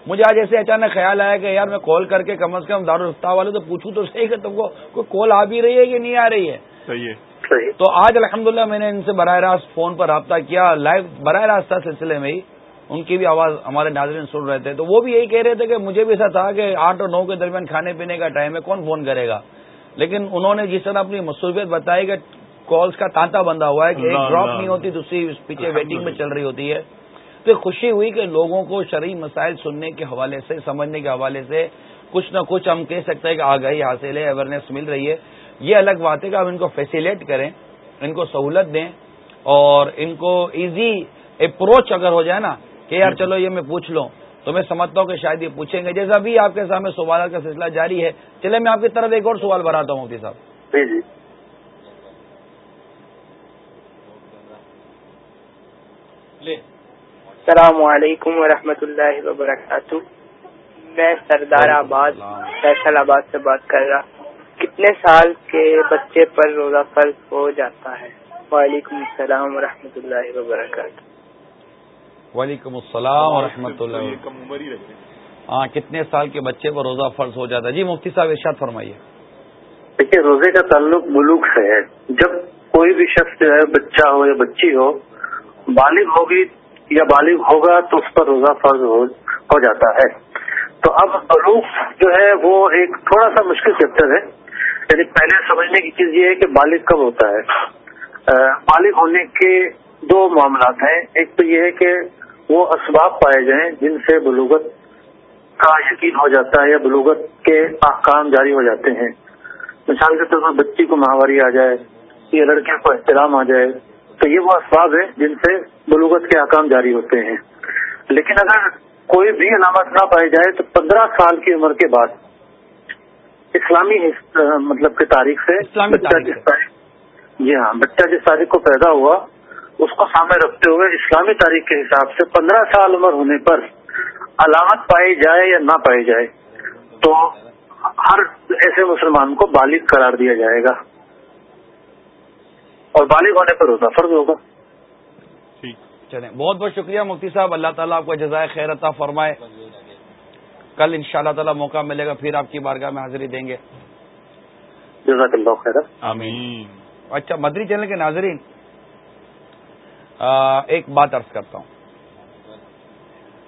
مجھے آج ایسے اچانک خیال آیا کہ یار میں کال کر کے کم از کم دارالفتہ والے تو پوچھوں تو صحیح کہ تم کو کوئی کال آ بھی رہی ہے کہ نہیں آ رہی ہے؟ صحیح ہے۔ تو آج الحمدللہ میں نے ان سے براہ راست فون پر رابطہ کیا لائیو براہ راست تھا سلسلے میں ہی۔ ان کی بھی آواز ہمارے ناظرین سن رہے تھے۔ تو وہ بھی یہی کہہ رہے تھے کہ مجھے بھی ایسا تھا کہ آٹھ اور نو کے درمیان کھانے پینے کا ٹائم ہے کون فون کرے گا؟ لیکن انہوں نے جس طرح اپنی مصروفیت بتائی کہ کالس کا تانتا بندہ ہوا ہے کہ ایک ڈراپ نہیں ہوتی دوسری پیچھے ویٹنگ میں چل رہی ہوتی ہے۔ تو خوشی ہوئی کہ لوگوں کو شرعی مسائل سننے کے حوالے سے سمجھنے کے حوالے سے کچھ نہ کچھ ہم کہہ سکتے ہیں کہ آگاہی حاصل ہے اویئرنیس مل رہی ہے۔ یہ الگ بات ہے کہ آپ ان کو فیسیلیٹ کریں ان کو سہولت دیں اور ان کو ایزی اپروچ اگر ہو جائے نا کہ یار چلو یہ میں پوچھ لوں تو میں سمجھتا ہوں کہ شاید یہ پوچھیں گے۔ جیسا بھی آپ کے سامنے سوالات کا سلسلہ جاری ہے چلے میں آپ کی طرف ایک اور سوال بناتا ہوں مفتی صاحب۔ جی جی۔ السلام علیکم ورحمۃ اللہ وبرکاتہ۔ میں سردار آباد فیصل آباد سے بات کر رہا کتنے سال کے بچے پر روزہ فرض ہو جاتا ہے؟ وعلیکم السلام ورحمۃ اللہ وبرکاتہ۔ وعلیکم السلام ورحمۃ اللہ ہاں کتنے سال کے بچے پر روزہ فرض ہو جاتا ہے؟ جی مفتی صاحب ارشاد فرمائیے۔ دیکھیے روزے کا تعلق ملوک سے ہے۔ جب کوئی بھی شخص جو ہے بچہ ہو یا بچی ہو بالغ ہوگی یا بالغ ہوگا تو اس پر روزہ فرض ہو جاتا ہے۔ تو اب بلوغ جو ہے وہ ایک تھوڑا سا مشکل چیپٹر ہے۔ یعنی پہلے سمجھنے کی چیز یہ ہے کہ بالغ کب ہوتا ہے؟ بالغ ہونے کے دو معاملات ہیں۔ ایک تو یہ ہے کہ وہ اسباب پائے جائیں جن سے بلوغت کا یقین ہو جاتا ہے یا بلوغت کے احکام جاری ہو جاتے ہیں۔ مثال کے طور پر بچی کو ماہواری آ جائے یا لڑکے کو احترام آ جائے، تو یہ وہ اسباب ہیں جن سے بلوغت کے احکام جاری ہوتے ہیں۔ لیکن اگر کوئی بھی علامت نہ پائی جائے تو پندرہ سال کی عمر کے بعد اسلامی مطلب کی تاریخ سے بچہ جس تاریخ جی ہاں بچہ جس تاریخ کو پیدا ہوا اس کو سامنے رکھتے ہوئے اسلامی تاریخ کے حساب سے پندرہ سال عمر ہونے پر علامت پائی جائے یا نہ پائی جائے تو ہر ایسے مسلمان کو بالغ قرار دیا جائے گا۔ اور بالغ ہونے پر روزہ فرض ہوگا۔ چلیں۔ بہت بہت شکریہ مفتی صاحب اللہ تعالیٰ آپ کو جزائے خیر عطا فرمائے۔ کل ان شاء اللہ تعالیٰ موقع ملے گا پھر آپ کی بارگاہ میں حاضری دیں گے۔ جزاک اللہ خیر آمین۔ اچھا مدری چینل کے ناظرین ایک بات عرض کرتا ہوں۔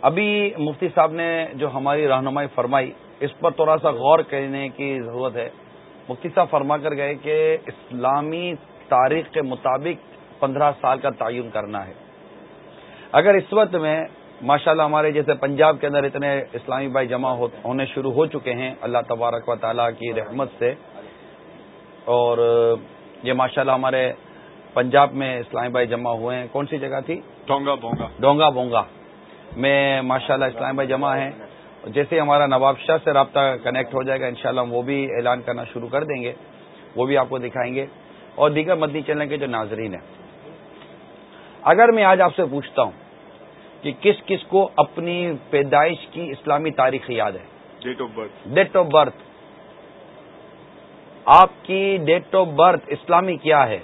ابھی مفتی صاحب نے جو ہماری رہنمائی فرمائی اس پر تھوڑا سا غور کرنے کی ضرورت ہے۔ مفتی صاحب فرما کر گئے کہ اسلامی تاریخ کے مطابق پندرہ سال کا تعین کرنا ہے۔ اگر اس وقت میں ماشاءاللہ ہمارے جیسے پنجاب کے اندر اتنے اسلامی بھائی جمع ہونے شروع ہو چکے ہیں اللہ تبارک و تعالیٰ کی رحمت سے۔ اور یہ ماشاءاللہ ہمارے پنجاب میں اسلامی بھائی جمع ہوئے ہیں۔ کون سی جگہ تھی؟ ڈونگا بونگا۔ ڈونگا بونگا۔ میں ماشاءاللہ اسلامی بھائی جمع ہیں۔ جیسے ہمارا نواب شاہ سے رابطہ کنیکٹ ہو جائے گا انشاءاللہ ہم وہ بھی اعلان کرنا شروع کر دیں گے۔ وہ بھی آپ کو دکھائیں گے۔ اور دیگر مدنی چینل کے جو ناظرین ہیں۔ اگر میں آج آپ سے پوچھتا ہوں کہ کس کس کو اپنی پیدائش کی اسلامی تاریخ یاد ہے۔ Date of birth date of birth آپ کی ڈیٹ آف برتھ اسلامی کیا ہے؟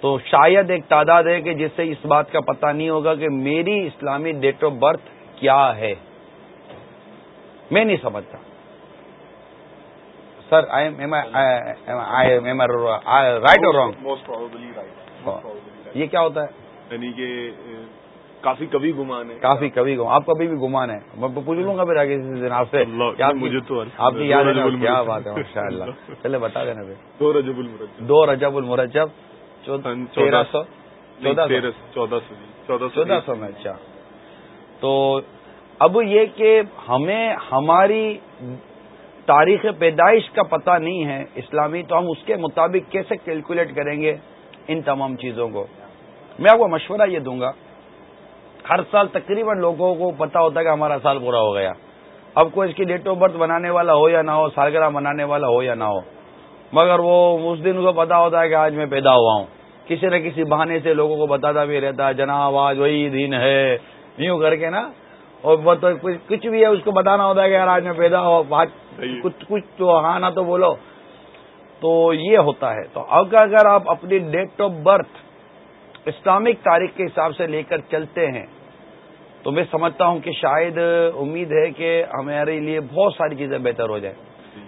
تو شاید ایک تعداد ہے کہ جس سے اس بات کا پتہ نہیں ہوگا کہ میری اسلامی ڈیٹ آف برتھ کیا ہے۔ میں نہیں سمجھتا۔ سر رائٹ اور رانگ یہ کیا ہوتا ہے؟ یعنی کہ کافی کبھی گمان ہے۔ کافی کبھی گمان آپ کبھی بھی گمان ہے میں پوچھ لوں گا پھر آگے جناب سے۔ مجھے تو آپ کی یاد ہے کیا بات ہے ماشاء اللہ چلے بتا دینا پھر۔ دو رجب المرجب دو رجب المرجب چودہ سو چودہ سو۔ چودہ سو میں اچھا۔ تو اب یہ کہ ہمیں ہماری تاریخ پیدائش کا پتہ نہیں ہے اسلامی تو ہم اس کے مطابق کیسے کیلکولیٹ کریں گے ان تمام چیزوں کو؟ میں آپ کو مشورہ یہ دوں گا ہر سال تقریباً لوگوں کو پتا ہوتا ہے کہ ہمارا سال پورا ہو گیا۔ اب کوئی اس کی ڈیٹ آف برتھ بنانے والا ہو یا نہ ہو سالگرہ منانے والا ہو یا نہ ہو مگر وہ اس دن کو پتا ہوتا ہے کہ آج میں پیدا ہوا ہوں۔ کسی نہ کسی بہانے سے لوگوں کو بتاتا بھی رہتا ہے جناب آج وہی دن ہے۔ یوں کر کے نا اور کچھ بھی ہے اس کو بتانا ہوتا ہے کہ یار آج میں پیدا ہو کچھ کچھ تو ہاں نہ تو بولو۔ تو یہ ہوتا ہے۔ تو اب اگر آپ اپنی ڈیٹ آف برتھ اسلامک تاریخ کے حساب سے لے کر چلتے ہیں تو میں سمجھتا ہوں کہ شاید امید ہے کہ ہمارے لیے بہت ساری چیزیں بہتر ہو جائیں۔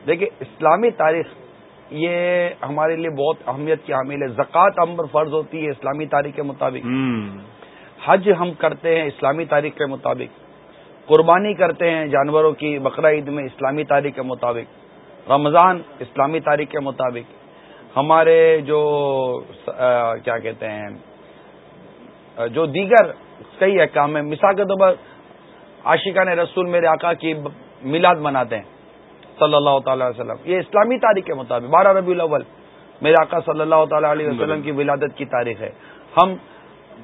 دیکھیں اسلامی تاریخ یہ ہمارے لیے بہت اہمیت کی حامل ہے۔ زکوٰۃ امر فرض ہوتی ہے اسلامی تاریخ کے مطابق۔ حج ہم کرتے ہیں اسلامی تاریخ کے مطابق۔ قربانی کرتے ہیں جانوروں کی بقرہ عید میں اسلامی تاریخ کے مطابق۔ رمضان اسلامی تاریخ کے مطابق۔ ہمارے جو کیا کہتے ہیں؟ جو دیگر کئی احکام ہیں مثال کے طور پر عاشقان رسول میرے آقا کی میلاد مناتے ہیں صلی اللہ تعالی وسلم۔ یہ اسلامی تاریخ کے مطابق بارہ ربی الاول میرے آقا صلی اللہ تعالی علیہ وسلم کی ولادت کی تاریخ ہے۔ ہم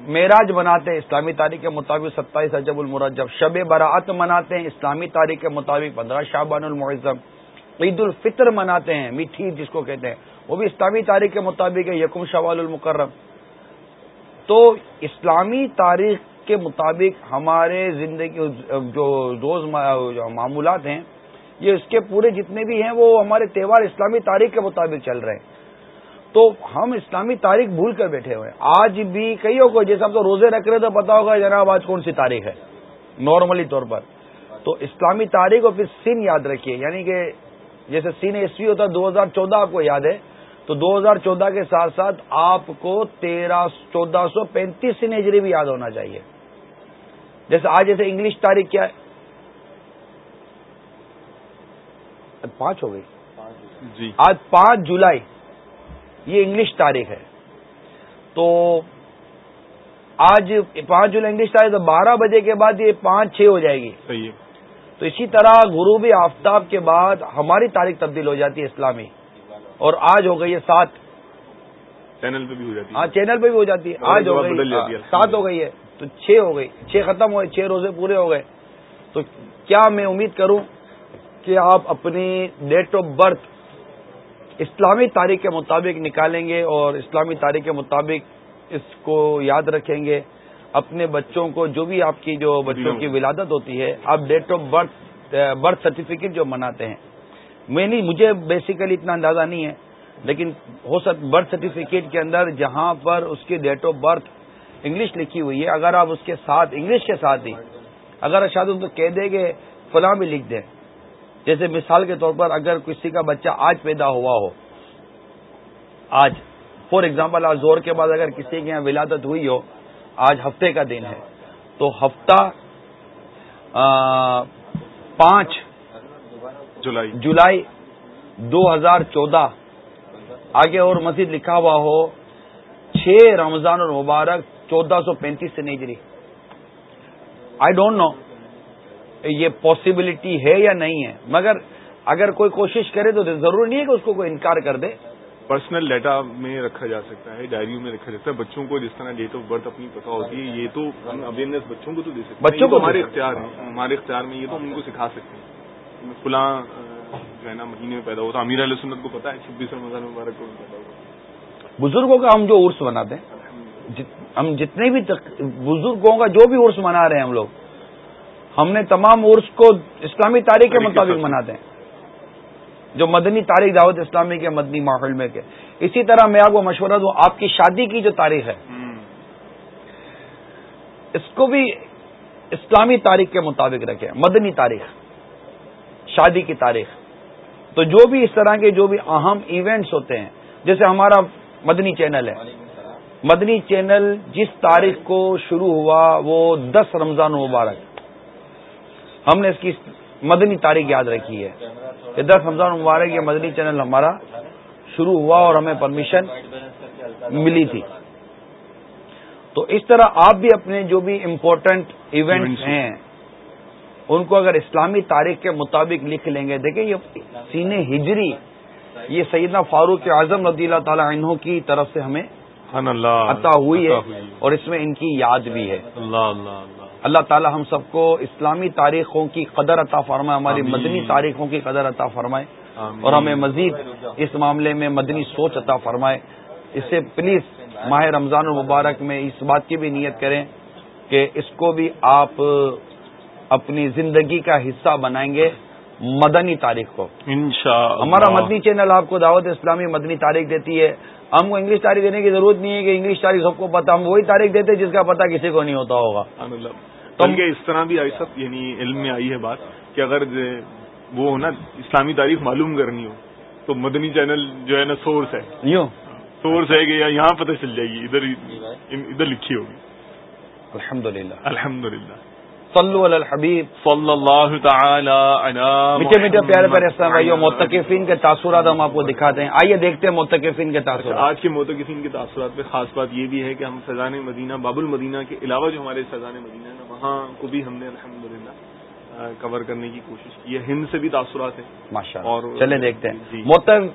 معراج مناتے ہیں اسلامی تاریخ کے مطابق ستائیس عجب المرجب شب براعت مناتے ہیں اسلامی تاریخ کے مطابق پندرہ شعبان المعظم عید الفطر مناتے ہیں میٹھی جس کو کہتے ہیں وہ بھی اسلامی تاریخ کے مطابق ہے یکم شوال المکرم تو اسلامی تاریخ کے مطابق ہمارے زندگی جو روز معمولات ہیں، یہ اس کے پورے جتنے بھی ہیں، وہ ہمارے تہوار اسلامی تاریخ کے مطابق چل رہے ہیں۔ تو ہم اسلامی تاریخ بھول کر بیٹھے ہوئے ہیں۔ آج بھی کئیوں کو جیسے ہم تو روزے رکھ رہے تو پتا ہوگا جناب آج کون سی تاریخ ہے، نارملی طور پر۔ تو اسلامی تاریخ اور پھر سن یاد رکھیے یعنی کہ جیسے سین عیسوی ہوتا ہے، دو ہزار چودہ آپ کو یاد ہے تو دو ہزار چودہ کے ساتھ ساتھ آپ کو تیرہ چودہ سو پینتیس سن ہجری بھی یاد ہونا چاہیے۔ جیسے آج جیسے انگلش تاریخ کیا ہے۔ پانچ ہو گئی۔ جی۔ آج پانچ جولائی یہ انگلش تاریخ ہے۔ تو آج پانچ جولائی انگلش تاریخ تو بارہ بجے کے بعد یہ پانچ چھ ہو جائے گی۔ صحیح تو اسی طرح غروبی آفتاب کے بعد ہماری تاریخ تبدیل ہو جاتی ہے اسلامی۔ اور آج ہو گئی ہے سات۔ چینل پہ بھی ہو جاتی ہے۔ ہاں چینل پہ بھی ہو جاتی ہے۔ آج ہو گئی ہاں، سات ہو گئی ہے۔ تو چھ ہو گئی۔ چھ ختم ہوئے چھ روزے پورے ہو گئے۔ تو کیا میں امید کروں کہ آپ اپنی ڈیٹ آف برتھ اسلامی تاریخ کے مطابق نکالیں گے اور اسلامی تاریخ کے مطابق اس کو یاد رکھیں گے۔ اپنے بچوں کو جو بھی آپ کی جو بچوں کی ولادت ہوتی ہے آپ date of birth birth certificate جو مناتے ہیں۔ میں نہیں، مجھے بیسیکلی اتنا اندازہ نہیں ہے، لیکن ہو سک برتھ سرٹیفکیٹ کے اندر جہاں پر اس کی ڈیٹ آف برتھ انگلش لکھی ہوئی ہے، اگر آپ اس کے ساتھ انگلش کے ساتھ ہی، اگر شاید تو کہہ دیں کہ فلاں بھی لکھ دیں جیسے مثال کے طور پر اگر کسی کا بچہ آج پیدا ہوا ہو، آج فار ایگزامپل آج زور کے بعد اگر کسی کے یہاں ولادت ہوئی ہو، آج ہفتے کا دن ہے۔ تو ہفتہ پانچ جولائی۔ جولائی دو ہزار چودہ۔ آگے اور مزید لکھا ہوا ہو چھ رمضان اور مبارک چودہ سو پینتیس سے نہیں آئی ڈونٹ نو یہ پاسبلٹی ہے یا نہیں ہے مگر اگر کوئی کوشش کرے تو ضروری نہیں ہے کہ اس کو کوئی انکار کر دے۔ پرسنل ڈیٹا میں رکھا جا سکتا ہے ڈائریوں میں رکھا جاتا ہے۔ بچوں کو جس طرح ڈیٹ آف برتھ اپنی پتا ہوتی ہے یہ تو اویئرنیس بچوں کو تو دے سکتے ہیں۔ بچوں کو ہمارے اختیار ہمارے اختیار میں یہ تو ہم ان کو سکھا سکتے ہیں۔ فلاں جو ہے نا مہینے میں پیدا ہوتا امیر علیہ سنت کو پتا ہے چھبیس رمضان مبارک کو پیدا بزرگوں کا ہم جو عرس مناتے ہیں ہم جتنے بھی بزرگوں کا جو بھی عرس منا رہے ہیں ہم لوگ ہم نے تمام عرس کو اسلامی تاریخ کے مطابق مناتے ہیں۔ جو مدنی تاریخ دعوت اسلامی کے مدنی ماحول میں کے۔ اسی طرح میں آپ کو مشورہ دوں آپ کی شادی کی جو تاریخ ہے اس کو بھی اسلامی تاریخ کے مطابق رکھے مدنی تاریخ۔ شادی کی تاریخ۔ تو جو بھی اس طرح کے جو بھی اہم ایونٹس ہوتے ہیں جیسے ہمارا مدنی چینل ہے۔ مدنی چینل جس تاریخ کو شروع ہوا وہ دس رمضان مبارک ہم نے اس کی مدنی تاریخ یاد رکھی ہے۔ کہ دس رمضان مبارک یہ مدنی چینل ہمارا شروع ہوا اور ہمیں پرمیشن ملی تھی۔ تو اس طرح آپ بھی اپنے جو بھی امپورٹنٹ ایونٹس ہیں ان کو اگر اسلامی تاریخ کے مطابق لکھ لیں گے دیکھیں یہ سین ہجری یہ سیدنا فاروق اعظم رضی اللہ تعالی عنہ کی طرف سے ہمیں عطا ہوئی ہے اور اس میں ان کی یاد بھی ہے۔ اللہ تعالی ہم سب کو اسلامی تاریخوں کی قدر عطا فرمائے ہماری مدنی تاریخوں کی قدر عطا فرمائے۔ اور ہمیں مزید اس معاملے میں مدنی سوچ عطا فرمائے۔ اس سے پلیز ماہ رمضان المبارک میں اس بات کی بھی نیت کریں کہ اس کو بھی آپ اپنی زندگی کا حصہ بنائیں گے مدنی تاریخ کو۔ ہمارا مدنی چینل آپ کو دعوت اسلامی مدنی تاریخ دیتی ہے۔ ہم کو انگلش تاریخ دینے کی ضرورت نہیں ہے کہ انگلش تاریخ سب کو پتا ہم وہی تاریخ دیتے جس کا پتا کسی کو نہیں ہوتا ہوگا۔ بلکہ اس طرح بھی آئی سب یعنی علم میں آئی ہے بات کہ اگر وہ ہو نا اسلامی تاریخ معلوم کرنی ہو تو مدنی چینل جو ہے نا سورس ہے۔ یوں؟ سورس ہے کہ یہاں پتہ چل جائے گی ادھر ادھر لکھی ہوگی۔ الحمد للہ الحمد للہ صلو علی الحبیب صلی اللہ تعالی میٹھے میٹھے پیارے پیارے اسلام بھائیوں متقفین کے تاثرات ہم آپ کو دکھاتے ہیں آئیے دیکھتے ہیں متقفین کے تاثرات۔ آج کے متقفین کے تاثرات پہ خاص بات یہ بھی ہے کہ ہم فضان مدینہ باب المدینہ کے علاوہ جو ہمارے فضان مدینہ ہے وہاں کو بھی ہم نے الحمد للہ کور کرنے کی کوشش کی ہے۔ ہند سے بھی تاثرات ہیں۔ ماشاء اور چلے دیکھتے ہیں۔ جی۔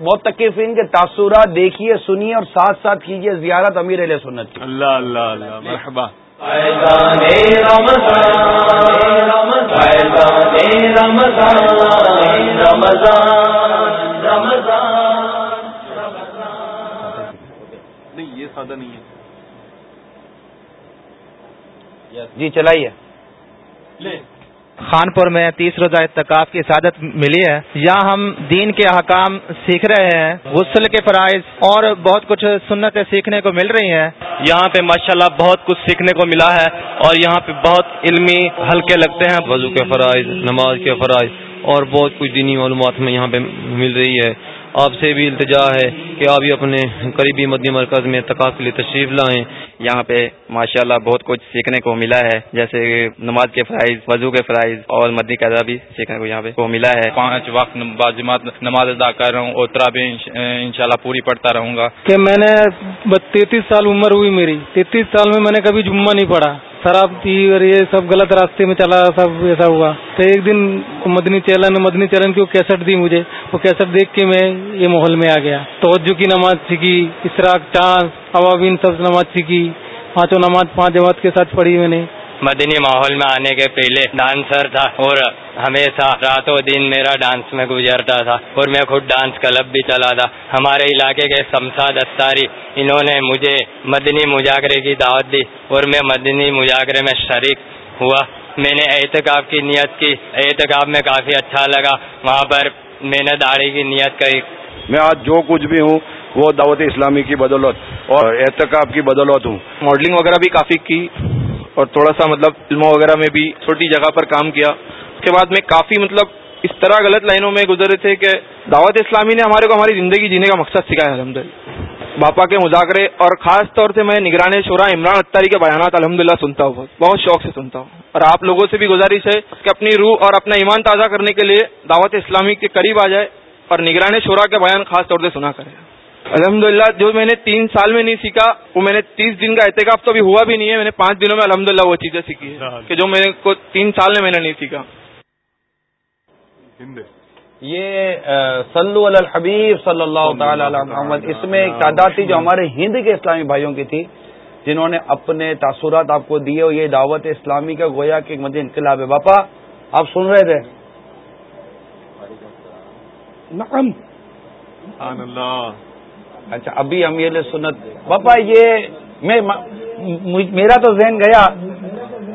متقفین کے تاثرات دیکھیے سنیے اور ساتھ ساتھ کیجیے زیارت امیر علیہ سنت اللہ اللہ اللہ۔ مرحبا۔ نہیں یہ سادہ نہیں ہے جی چلائیے خانپور میں تیس روزہ اتقاف کی سعادت ملی ہے۔ یہاں ہم دین کے احکام سیکھ رہے ہیں، غسل کے فرائض اور بہت کچھ سنتیں سیکھنے کو مل رہی ہیں۔ یہاں پہ ماشاءاللہ بہت کچھ سیکھنے کو ملا ہے اور یہاں پہ بہت علمی ہلکے لگتے ہیں۔ وضو کے فرائض، نماز کے فرائض اور بہت کچھ دینی معلومات میں یہاں پہ مل رہی ہے۔ آپ سے بھی التجا ہے کہ آپ بھی اپنے قریبی مدنی مرکز میں تقاف کے لیے تشریف لائیں۔ یہاں پہ ماشاءاللہ بہت کچھ سیکھنے کو ملا ہے جیسے نماز کے فرائض وضو کے فرائض اور مدنی قیدا بھی سیکھنے کو یہاں پہ ملا ہے۔ پانچ وقت بازمات نماز ادا کر رہا ہوں اور بھی ان پوری پڑھتا رہوں گا۔ کہ میں نے تینتیس سال عمر ہوئی میری۔ تینتیس سال میں میں نے کبھی جمعہ نہیں پڑھا۔ شراب پی اور یہ سب غلط راستے میں چلا، سب ایسا ہوا۔ تو ایک دن مدنی چیلن مدنی چیلن کی وہ کیسٹ دی مجھے۔ وہ کیسٹ دیکھ کے میں یہ ماحول میں آ گیا۔ توجہ کی نماز سیکھی اسراک چاند عوابین سب نماز سیکھی۔ پانچوں نماز، پانچ جماعت کے ساتھ پڑھی میں نے۔ مدنی ماحول میں آنے کے پہلے ڈانسر تھا اور ہمیشہ راتوں دن میرا ڈانس میں گزرتا تھا اور میں خود ڈانس کلب بھی چلا تھا۔ ہمارے علاقے کے سمساد اتاری انہوں نے مجھے مدنی مجاگرے کی دعوت دی اور میں مدنی مجاگرے میں شریک ہوا۔ میں نے احتکاب کی نیت کی۔ احتکاب میں کافی اچھا لگا۔ وہاں پر میں نے داڑھی کی نیت کری۔ میں آج جو کچھ بھی ہوں وہ دعوت اسلامی کی بدولت اور احتکاب کی بدولت ہوں۔ ماڈلنگ وغیرہ بھی کافی کی۔ اور تھوڑا سا مطلب فلموں وغیرہ میں بھی چھوٹی جگہ پر کام کیا۔ اس کے بعد میں کافی مطلب اس طرح غلط لائنوں میں گزرے تھے کہ دعوت اسلامی نے ہمارے کو ہماری زندگی جینے کا مقصد سکھایا الحمد للہ باپا کے مذاکرے اور خاص طور سے میں نگران شورا عمران اختاری کے بیانات الحمد للہ سنتا ہوں، بہت شوق سے سنتا ہوں۔ اور آپ لوگوں سے بھی گزارش ہے کہ اپنی روح اور اپنا ایمان تازہ کرنے کے لیے دعوت اسلامی کے قریب آ جائے اور نگران شورا کے بیان خاص طور سے سنا کرے۔ الحمد للہ جو میں نے تین سال میں نہیں سیکھا وہ میں نے تیس دن کا احتکاب تو ابھی ہوا بھی نہیں ہے میں نے پانچ دنوں میں الحمد للہ وہ چیزیں سیکھی ہے کہ جو میں کو تین سال میں میں نے نہیں سیکھا۔ یہ علی الحبیب صلی اللہ تعالی علی محمد اس میں ایک تعداد تھی جو ہمارے ہند کے اسلامی بھائیوں کی تھی جنہوں نے اپنے تاثرات آپ کو دیے اور یہ دعوت اسلامی کا گویا کہ مجھے انقلاب ہے باپا آپ سن رہے تھے؟ اچھا ابھی ہم یہ سنت۔ باپا یہ میں میرا تو ذہن گیا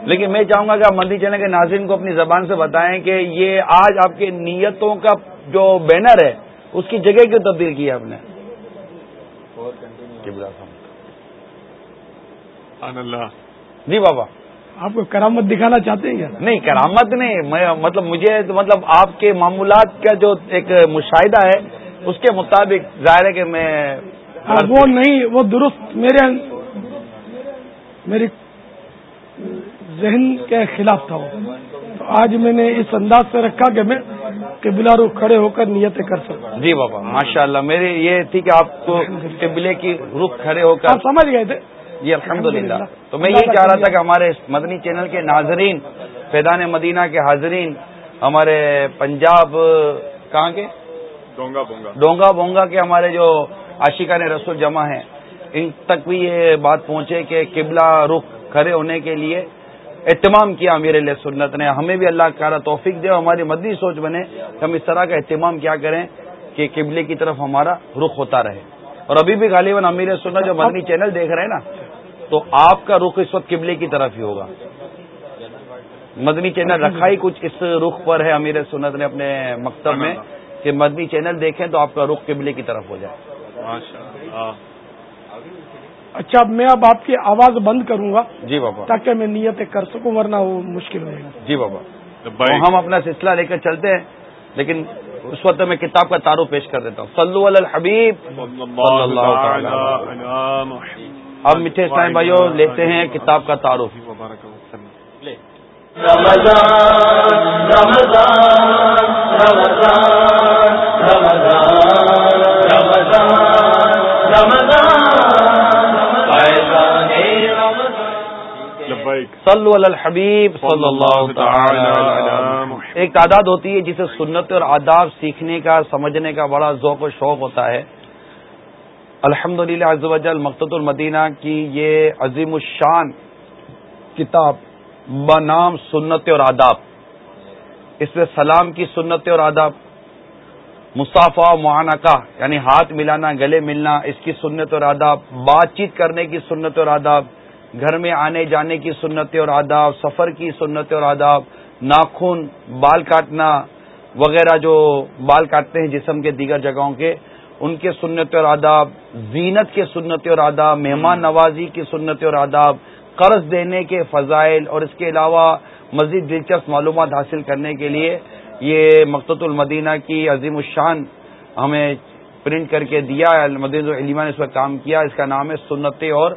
لیکن میں چاہوں گا کہ آپ مندی چلیں کے ناظرین کو اپنی زبان سے بتائیں کہ یہ آج آپ کے نیتوں کا جو بینر ہے اس کی جگہ کیوں تبدیل کی ہے آپ نے؟ جی بابا۔ آپ کو کرامت دکھانا چاہتے ہیں کیا؟ نہیں کرامت نہیں مطلب مجھے مطلب آپ کے معمولات کا جو ایک مشاہدہ ہے اس کے مطابق ظاہر ہے کہ میں ہاں، وہ نہیں وہ درست میرے میری ذہن کے خلاف تھا وہ۔ تو آج میں نے اس انداز سے رکھا کہ میں قبلہ روح کھڑے ہو کر نیتیں کر سکتا جی بابا ماشاء اللہ میری یہ تھی کہ آپ کو قبلے کی رخ کھڑے ہو کر سمجھ گئے تھے؟ جی الحمد للہ تو میں یہی چاہ رہا تھا کہ ہمارے مدنی چینل کے ناظرین فیضان مدینہ کے حاضرین ہمارے پنجاب کہاں کے؟ ڈونگا بونگا۔ ڈونگا بونگا کے ہمارے جو عاشقہ نے رسول جمع ہیں، ان تک بھی یہ بات پہنچے کہ قبلہ رخ کھڑے ہونے کے لیے اہتمام کیا امیر علیہ سنت نے۔ ہمیں بھی اللہ تعالیٰ توفیق دے اور ہماری مدنی سوچ بنے کہ ہم اس طرح کا اہتمام کیا کریں کہ قبلے کی طرف ہمارا رخ ہوتا رہے۔ اور ابھی بھی غالباً امیر سنت جو مدنی چینل دیکھ رہے ہیں نا، تو آپ کا رخ اس وقت قبلے کی طرف ہی ہوگا۔ مدنی چینل رکھا ہی کچھ اس رخ پر ہے امیر سنت نے اپنے مکتب میں۔ کہ مدنی چینل دیکھیں تو آپ کا رخ قبلے کی طرف ہو جائے۔ اچھا اب میں اب آپ کی آواز بند کروں گا جی بابا۔ تاکہ میں نیتیں کر سکوں ورنہ وہ مشکل ہو جی بابا۔ ہم اپنا سلسلہ لے کر چلتے ہیں لیکن اس وقت میں کتاب کا تعارف پیش کر دیتا ہوں۔ صلو علی الحبیب۔ اب میٹھے اسلام بھائیوں لیتے ہیں کتاب کا تعارف صلو علی الحبیب صلی اللہ تعالی ایک تعداد ہوتی ہے جسے سنت اور آداب سیکھنے کا، سمجھنے کا بڑا ذوق و شوق ہوتا ہے۔ الحمد للہ وجل مقت المدینہ کی یہ عظیم الشان کتاب بنام سنت اور آداب۔ اس میں سلام کی سنت اور آداب مصافہ معانقہ یعنی ہاتھ ملانا، گلے ملنا، اس کی سنت اور آداب، بات چیت کرنے کی سنت اور آداب، گھر میں آنے جانے کی سنت اور آداب، سفر کی سنت اور آداب ناخن بال کاٹنا وغیرہ جو بال کاٹتے ہیں جسم کے دیگر جگہوں کے، ان کے سنت اور آداب، زینت کے سنت اور آداب، مہمان نوازی کی سنت اور آداب قرض دینے کے فضائل اور اس کے علاوہ مزید دلچسپ معلومات حاصل کرنے کے لیے یہ مقت المدینہ کی عظیم الشان ہمیں پرنٹ کر کے دیا ہے مدین العلیمہ نے اس پر کام کیا اس کا نام ہے سنت اور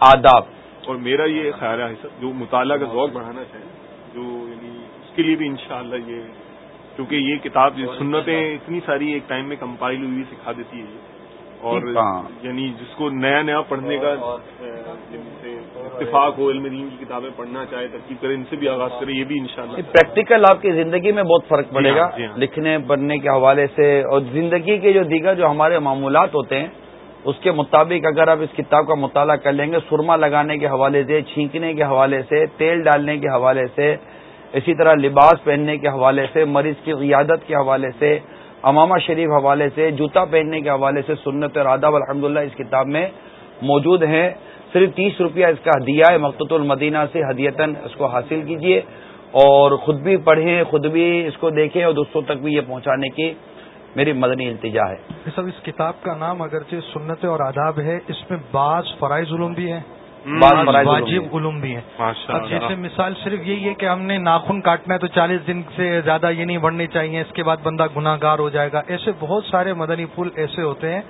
آداب اور میرا یہ خیال ہے جو مطالعہ کا ذوق بڑھانا چاہے جو یعنی اس کے لیے بھی انشاءاللہ یہ کیونکہ یہ کتاب سنتیں اتنی ساری ایک ٹائم میں کمپائل ہوئی سکھا دیتی ہے اور ہاں۔ یعنی جس کو نیا نیا پڑھنے کا اتفاق ہو علم دین کی کتابیں پڑھنا چاہے ترکیب کرے ان سے بھی آغاز کرے یہ بھی انشاءاللہ پریکٹیکل آپ کی زندگی میں بہت فرق پڑے جی گا ہاں، جی ہاں۔ لکھنے پڑھنے کے حوالے سے اور زندگی کے جو دیگر جو ہمارے معمولات ہوتے ہیں اس کے مطابق اگر آپ اس کتاب کا مطالعہ کر لیں گے سرما لگانے کے حوالے سے چھینکنے کے حوالے سے تیل ڈالنے کے حوالے سے اسی طرح لباس پہننے کے حوالے سے مریض کی قیادت کے حوالے سے امامہ شریف حوالے سے جوتا پہننے کے حوالے سے سنت اور آداب الحمد اس کتاب میں موجود ہیں صرف تیس روپیہ اس کا ہدیہ ہے مقت المدینہ سے ہدیتن اس کو حاصل کیجیے اور خود بھی پڑھیں خود بھی اس کو دیکھیں اور دوستوں تک بھی یہ پہنچانے کی میری مدنی التجا ہے۔ سب اس کتاب کا نام اگرچہ سنت اور آداب ہے اس میں بعض فرائض علوم بھی ہیں واجب علوم بھی ہیں۔ اب جیسے مثال صرف یہی ہے کہ ہم نے ناخن کاٹنا ہے تو چالیس دن سے زیادہ یہ نہیں بڑھنی چاہیے اس کے بعد بندہ گناہ گار ہو جائے گا ایسے بہت سارے مدنی پھول ایسے ہوتے ہیں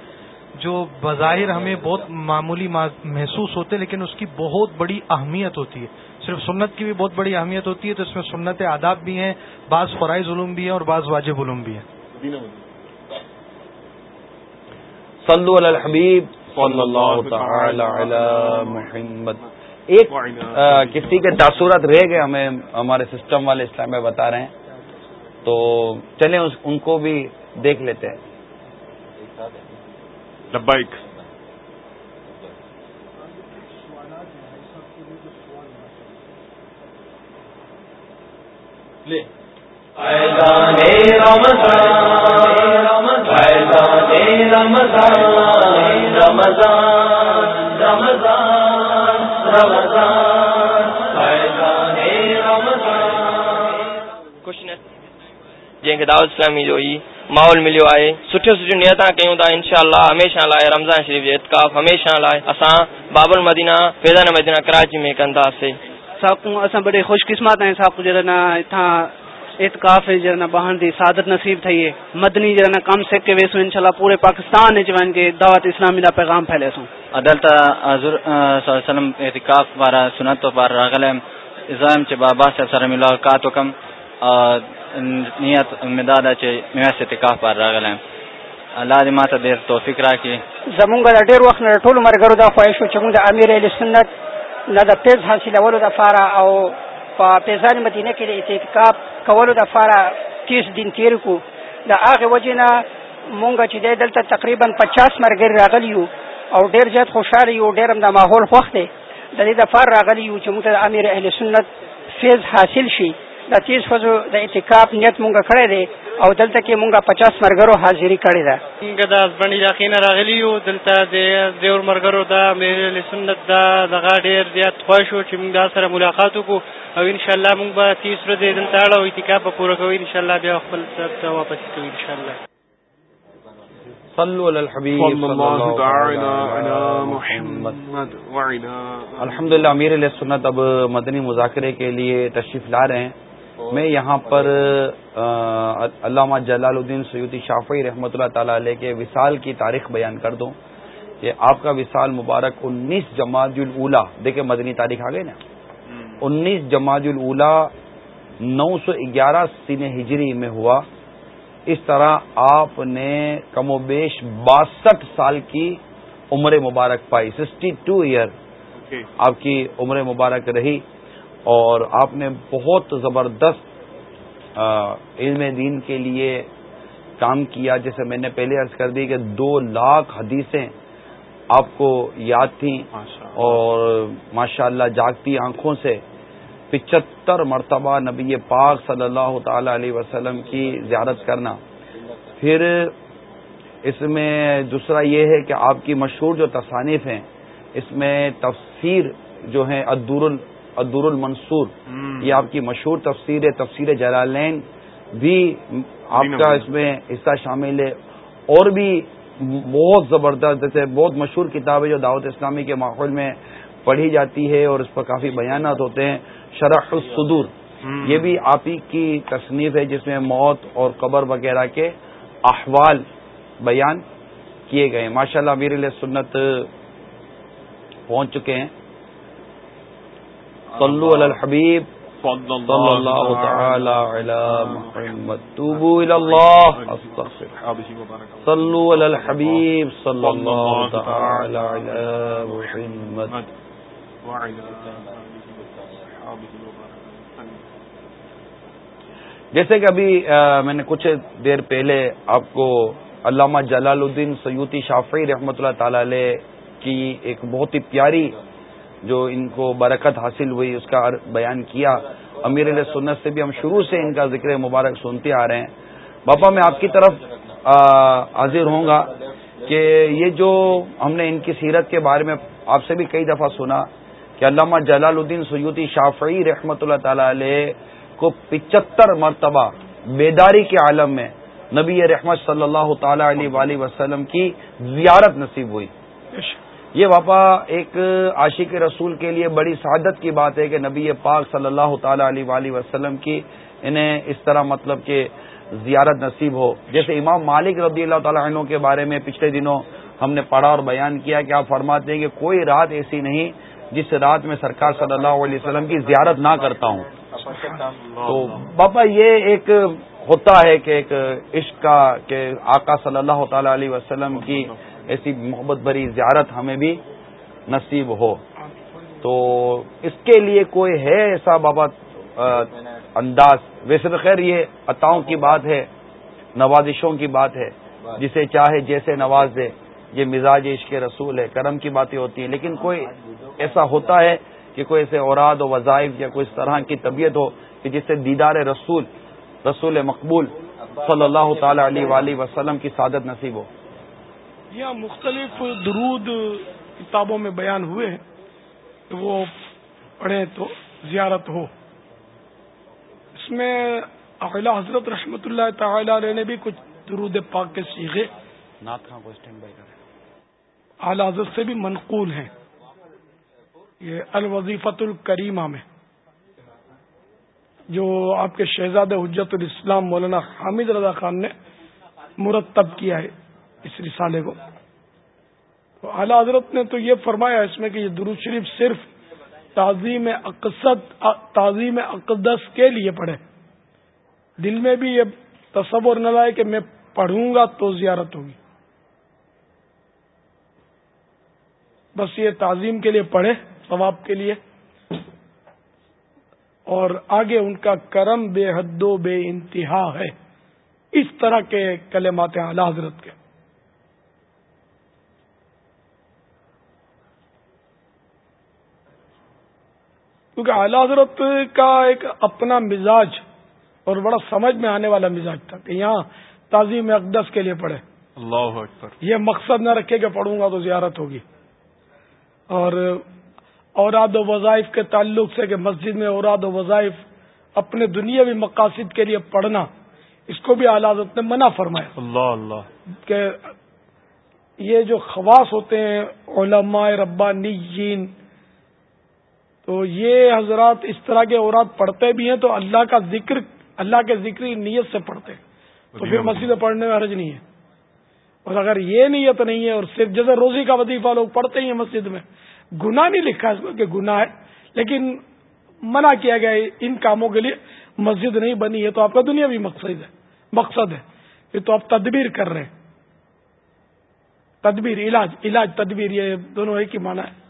جو بظاہر ہمیں بہت معمولی محسوس ہوتے ہیں لیکن اس کی بہت بڑی اہمیت ہوتی ہے۔ صرف سنت کی بھی بہت بڑی اہمیت ہوتی ہے تو اس میں سنت آداب بھی ہیں بعض فرائض علوم بھی ہیں اور بعض واجب علوم بھی ہیں۔ صلو علی الحبیب صلی اللہ تعالی علی محمد۔ ایک کسی کے تاثرات رہ گئے ہمیں ہمارے سسٹم والے اسلام میں بتا رہے ہیں۔ تو چلیں ان کو بھی دیکھ لیتے ہیں۔ لبائک کچھ نہیں جی کہ دعوت اسلامی جو ہی ماحول ملو ہے سٹھی سٹھی نیتا کھینتا ان شاء اللہ ہمیشہ لائے رمضان شریف کے اتقاف ہمیشہ لائے اساں باب المدینہ فیضان مدینہ کراچی میں کنداسے اساں بڑے خوش قسمت ہیں صاحب جڑا نا اتھاں اتقاف جڑا نا باہن دی سعادت نصیب تھئی ہے مدنی جڑا نا کم سکھ کے ویسو انشاءاللہ پورے پاکستان وچ ون کے دعوت اسلامی دا پیغام پھیلے سوں عدالت حضور صلی اللہ علیہ وسلم اتقاف بارا سنت تو بار راغلم ازام چ بابا صاحب سلام اللہ کا تو کم نیت مداد چې میاست اعتکاف پر راغلم الله دې ماته ډېر توفیق راکړي. زمونږ د ډېر وخت نه ټول مرګرو دا خواهش چې موږ د امیر اهل سنت نه د پیز حاصلولو د فارا او په پیزان مدینه کې د اعتکاف کولو د فارا 30 دین تیر کو دا هغه وجنه مونږ چې دلته تقریباً 50 مرګر راغلیو او ډیر زیات خوشاله یو ډیر هم د ماحول خوښ دی. د دې د فار راغلی یو چې موږ د امیر اهل سنت فیض حاصل شي. د تیز فزو د اعتکاف نیت مونږ کړی دی او دلته کې مونږه 50 مرګرو حاضری کړی ده. مونږ د ځبنی علاقې نه راغلی یو دلته د دیور مرګرو د امیر اهل سنت د دغه ډیر زیات خوښ شو چې مونږ سره ملاقات وکړو او ان شاء الله مونږ به تیز ورځې دلته اړه او اعتکاف پوره کوو ان شاء الله بیا خپل سر ته واپس کوو ان شاء الله صلو علی الحبیب صلی اللہ تعالی علی محمد. الحمدللہ امیر علیہ سنت اب مدنی مذاکرے کے لیے تشریف لا رہے ہیں۔ میں یہاں پر علامہ جلال الدین سیدی شافعی رحمۃ اللہ تعالی علیہ کے وصال کی تاریخ بیان کر دوں کہ آپ کا وصال مبارک انیس جماعت الاولا دیکھیں مدنی تاریخ آ گئی نا انیس جماعت الاولا نو سو گیارہ سین ہجری میں ہوا۔ اس طرح آپ نے کم و بیش باسٹھ سال کی عمر مبارک پائی سکسٹی ٹو ایئر آپ کی عمر مبارک رہی۔ اور آپ نے بہت زبردست علم دین کے لیے کام کیا جیسے میں نے پہلے عرض کر دی کہ دو لاکھ حدیثیں آپ کو یاد تھیں اور ماشاء اللہ جاگتی آنکھوں سے پچہتر مرتبہ نبی پاک صلی اللہ تعالی علیہ وسلم کی زیارت کرنا۔ پھر اس میں دوسرا یہ ہے کہ آپ کی مشہور جو تصانیف ہیں اس میں تفسیر جو ہیں ادور المنصور یہ آپ کی مشہور تفسیر ہے تفسیر جلالین بھی آپ کا اس میں حصہ شامل ہے۔ اور بھی بہت زبردست جیسے بہت مشہور کتاب ہے جو دعوت اسلامی کے ماحول میں پڑھی جاتی ہے اور اس پر کافی بیانات ہوتے ہیں شرح الصدور۔ یہ بھی آپ ہی کی تصنیف ہے جس میں موت اور قبر وغیرہ کے احوال بیان کیے گئے ماشاء اللہ امیر سنت پہنچ چکے ہیں۔ صلو علی الحبیب صلی اللہ تعالی علی محمد. توبو الی اللہ صلو علی الحبیب صلی اللہ تعالی علی محمد. جیسے کہ ابھی میں نے کچھ دیر پہلے آپ کو علامہ جلال الدین سیوتی شافعی رحمۃ اللہ تعالی علیہ کی ایک بہت ہی پیاری جو ان کو برکت حاصل ہوئی، اس کا بیان کیا۔ امیر علیہ سنت سے بھی ہم شروع سے ان کا ذکر مبارک سنتے آ رہے ہیں۔ باپا، میں آپ کی طرف حاضر ہوں گا کہ یہ جو ہم نے ان کی سیرت کے بارے میں آپ سے بھی کئی دفعہ سنا کہ علامہ جلال الدین سیوتی شافعی رحمۃ اللہ تعالی علیہ کو پچہتر مرتبہ بیداری کے عالم میں نبی رحمت صلی اللہ تعالی علیہ وآلہ وسلم کی زیارت نصیب ہوئی۔ یہ واپا ایک عاشق رسول کے لیے بڑی سعادت کی بات ہے کہ نبی پاک صلی اللہ تعالی علیہ وآلہ وسلم کی انہیں اس طرح مطلب کہ زیارت نصیب ہو۔ جیسے امام مالک رضی اللہ تعالیٰ عنہ کے بارے میں پچھلے دنوں ہم نے پڑھا اور بیان کیا کہ آپ فرماتے ہیں کہ کوئی رات ایسی نہیں جس رات میں سرکار صلی اللہ علیہ وسلم کی زیارت نہ کرتا ہوں۔ تو بابا یہ ایک ہوتا ہے کہ ایک عشق کا کہ آقا صلی اللہ تعالی علیہ وسلم کی ایسی محبت بھری زیارت ہمیں بھی نصیب ہو۔ تو اس کے لیے کوئی ہے ایسا بابا انداز؟ ویسے تو خیر یہ عطاؤں کی بات ہے، نوازشوں کی بات ہے، جسے چاہے جیسے نواز دے، یہ مزاج عشق رسول ہے، کرم کی باتیں ہوتی ہیں، لیکن کوئی ایسا ہوتا ہے کہ کوئی ایسے اوراد و وظائف یا کوئی اس طرح کی طبیعت ہو کہ جس سے دیدار رسول رسول مقبول صلی اللہ تعالی علیہ وآلہ وسلم کی سعادت نصیب ہو۔ یہاں مختلف درود کتابوں میں بیان ہوئے ہیں وہ پڑھیں تو زیارت ہو۔ اس میں اعلی حضرت رحمت اللہ تعالی علیہ نے بھی کچھ درود پاک کے سیکھے اعلی حضرت سے بھی منقول ہیں۔ یہ الوظیفت الکریمہ میں جو آپ کے شہزاد حجت الاسلام مولانا حامد رضا خان نے مرتب کیا ہے۔ اس رسالے کو۔ تو اعلی حضرت نے تو یہ فرمایا اس میں کہ یہ درود شریف صرف تعظیم اقصد، تعظیم اقدس کے لیے پڑھے۔ دل میں بھی یہ تصور نہ لائے کہ میں پڑھوں گا تو زیارت ہوگی۔ بس یہ تعظیم کے لیے پڑھے، ثواب کے لیے۔ اور آگے ان کا کرم بے حد و بے انتہا ہے۔ اس طرح کے کلمات ہیں اعلی حضرت کے۔ کیونکہ اعلی حضرت کا ایک اپنا مزاج اور بڑا سمجھ میں آنے والا مزاج تھا کہ یہاں تعظیم اقدس کے لیے پڑھے۔ اللہ اکبر۔ یہ مقصد نہ رکھے کہ پڑھوں گا تو زیارت ہوگی۔ اور اوراد و وظائف کے تعلق سے کہ مسجد میں اوراد و وظائف اپنے دنیاوی مقاصد کے لیے پڑھنا اس کو بھی اعلی حضرت نے منع فرمایا۔ اللہ اللہ۔ کہ یہ جو خواص ہوتے ہیں علماء ربانی تو یہ حضرات اس طرح کے اوراد پڑھتے بھی ہیں تو اللہ کا ذکر اللہ کے ذکری نیت سے پڑھتے ہیں۔ تو پھر مسجد پڑھنے میں حرج نہیں ہے۔ اور اگر یہ نیت نہیں ہے اور صرف جیسے روزی کا وظیفہ لوگ پڑھتے ہیں مسجد میں گناہ نہیں لکھا اس کو کہ گناہ ہے لیکن منع کیا گیا ان کاموں کے لیے۔ مسجد نہیں بنی ہے تو آپ کا دنیا بھی مقصد ہے مقصد ہے۔ یہ تو آپ تدبیر کر رہے ہیں۔ تدبیر علاج علاج تدبیر یہ دونوں ایک ہی مانا ہے۔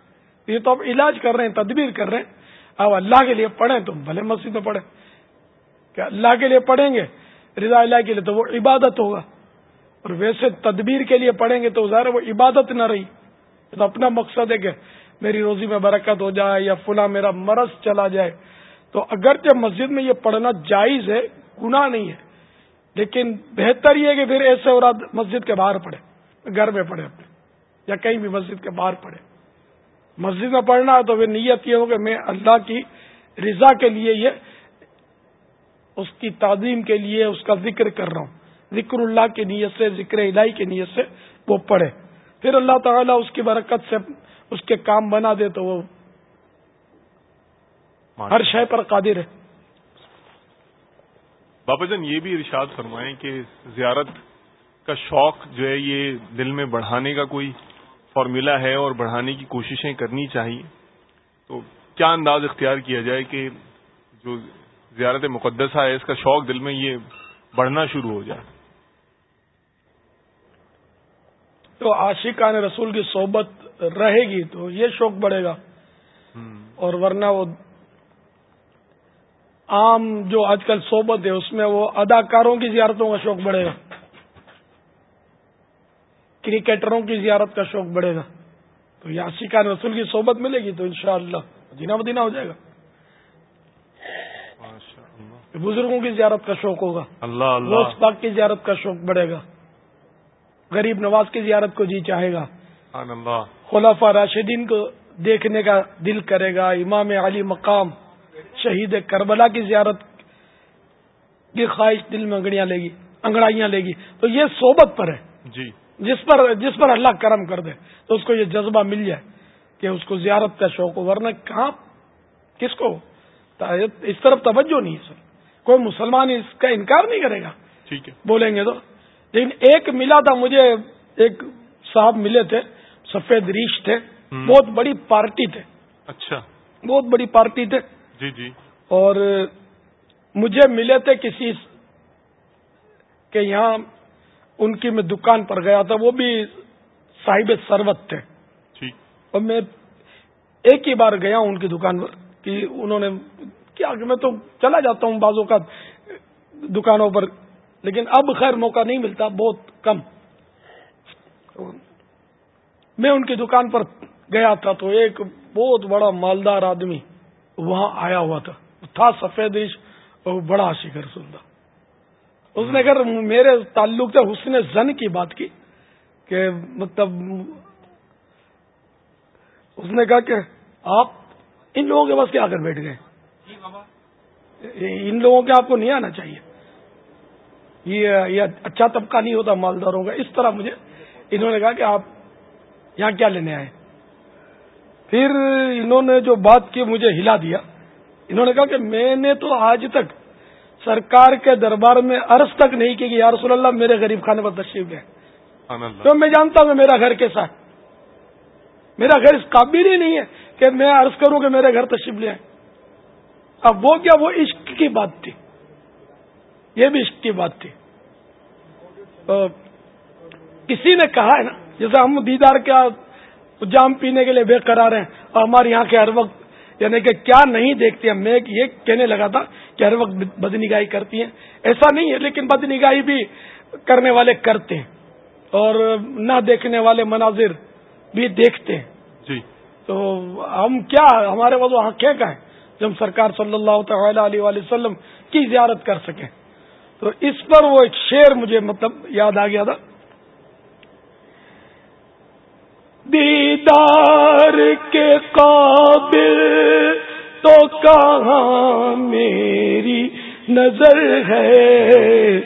یہ تو آپ علاج کر رہے ہیں، تدبیر کر رہے ہیں۔ آپ اللہ کے لیے پڑھیں تو بھلے مسجد میں پڑھیں۔ کہ اللہ کے لیے پڑھیں گے، رضا اللہ کے لیے تو وہ عبادت ہوگا۔ اور ویسے تدبیر کے لیے پڑھیں گے تو ظاہر وہ عبادت نہ رہی۔ تو اپنا مقصد ہے کہ میری روزی میں برکت ہو جائے یا فلاں میرا مرض چلا جائے۔ تو اگرچہ مسجد میں یہ پڑھنا جائز ہے، گناہ نہیں ہے، لیکن بہتر یہ کہ پھر ایسے اور مسجد کے باہر پڑھے، گھر میں پڑھے اپنے، یا کہیں بھی مسجد کے باہر پڑھے۔ مسجد میں پڑھنا ہے تو پھر نیت یہ ہو کہ میں اللہ کی رضا کے لیے یہ اس کی تعظیم کے لیے اس کا ذکر کر رہا ہوں۔ ذکر اللہ کی نیت سے ذکر الہی کی نیت سے وہ پڑھے۔ پھر اللہ تعالیٰ اس کی برکت سے اس کے کام بنا دے تو وہ ہر شے پر قادر ہے۔ بابا جان یہ بھی ارشاد فرمائیں کہ زیارت کا شوق جو ہے یہ دل میں بڑھانے کا کوئی فارمولا ہے اور بڑھانے کی کوششیں کرنی چاہیے۔ تو کیا انداز اختیار کیا جائے کہ جو زیارت مقدسہ ہے اس کا شوق دل میں یہ بڑھنا شروع ہو جائے؟ تو عاشقان رسول کی صحبت رہے گی تو یہ شوق بڑھے گا۔ اور ورنہ وہ عام جو آج کل صحبت ہے اس میں وہ اداکاروں کی زیارتوں کا شوق بڑھے گا۔ کرکٹروں کی زیارت کا شوق بڑھے گا۔ تو عاشقان رسول کی صحبت ملے گی تو انشاءاللہ شاء مدینہ ہو جائے گا۔ بزرگوں کی زیارت کا شوق ہوگا۔ اللہ اللہ۔ پاک کی زیارت کا شوق بڑھے گا۔ غریب نواز کی زیارت کو جی چاہے گا۔ خلافہ راشدین کو دیکھنے کا دل کرے گا۔ امام علی مقام شہید کربلا کی زیارت کی خواہش دل میں انگڑیاں لے گی انگڑائیاں لے گی۔ تو یہ صحبت پر ہے۔ جی۔ جس پر جس پر اللہ کرم کر دے تو اس کو یہ جذبہ مل جائے کہ اس کو زیارت کا شوق ہو ورنہ کہاں کس کو؟ اس طرف توجہ نہیں ہے سر۔ کوئی مسلمان اس کا انکار نہیں کرے گا۔ ٹھیک ہے۔ بولیں گے تو۔ لیکن ایک ملا تھا مجھے ایک صاحب ملے تھے سفید ریش تھے۔ بہت بڑی پارٹی تھے۔ اچھا۔ بہت بڑی پارٹی تھے۔ جی جی۔ اور مجھے ملے تھے کسی کہ یہاں ان کی میں دکان پر گیا تھا وہ بھی صاحب سروت تھے۔ اور میں ایک ہی بار گیا ہوں ان کی دکان پر کہ انہوں نے کیا کہ میں تو چلا جاتا ہوں بازوں کا دکانوں پر لیکن اب خیر موقع نہیں ملتا بہت کم۔ میں ان کی دکان پر گیا تھا تو ایک بہت بڑا مالدار آدمی وہاں آیا ہوا تھا تھا سفید اور بڑا شکر سنتا اس نے اگر میرے تعلق سے حسن زن کی بات کی، کہ مطلب اس نے کہا کہ آپ ان لوگوں کے پاس کیا کر بیٹھ گئے؟ ان لوگوں کے آپ کو نہیں آنا چاہیے۔ یہ اچھا طبقہ نہیں ہوتا مالداروں کا۔ اس طرح مجھے انہوں نے کہا کہ آپ یہاں کیا لینے آئے۔ پھر انہوں نے جو بات کی، مجھے ہلا دیا۔ انہوں نے کہا کہ میں نے تو آج تک سرکار کے دربار میں عرض تک نہیں کی کہ یا رسول اللہ میرے غریب خانے پر تشریف ہے تو میں جانتا ہوں میرا گھر کیسا ہے۔ میرا گھر اس قابل ہی نہیں ہے کہ میں عرض کروں کہ میرے گھر تشریف لے اب وہ کیا وہ عشق کی بات تھی۔ یہ بھی عشق کی بات تھی۔ کسی نے کہا ہے نا جیسے ہم دیدار کیا جام پینے کے لیے بے قرار ہیں اور ہمارے یہاں کے ہر وقت یعنی کہ کیا نہیں دیکھتی ہیں میں یہ کہنے لگا تھا کہ ہر وقت بدنگاہی کرتی ہیں۔ ایسا نہیں ہے لیکن بدنگاہی بھی کرنے والے کرتے ہیں اور نہ دیکھنے والے مناظر بھی دیکھتے ہیں۔ جی۔ تو ہم کیا ہمارے وہ آنکھیں کا ہے جب سرکار صلی اللہ تعالی علیہ وسلم کی زیارت کر سکیں۔ تو اس پر وہ ایک شعر مجھے مطلب یاد آ گیا تھا۔ دیدار کے قابل تو کہاں میری نظر ہے؟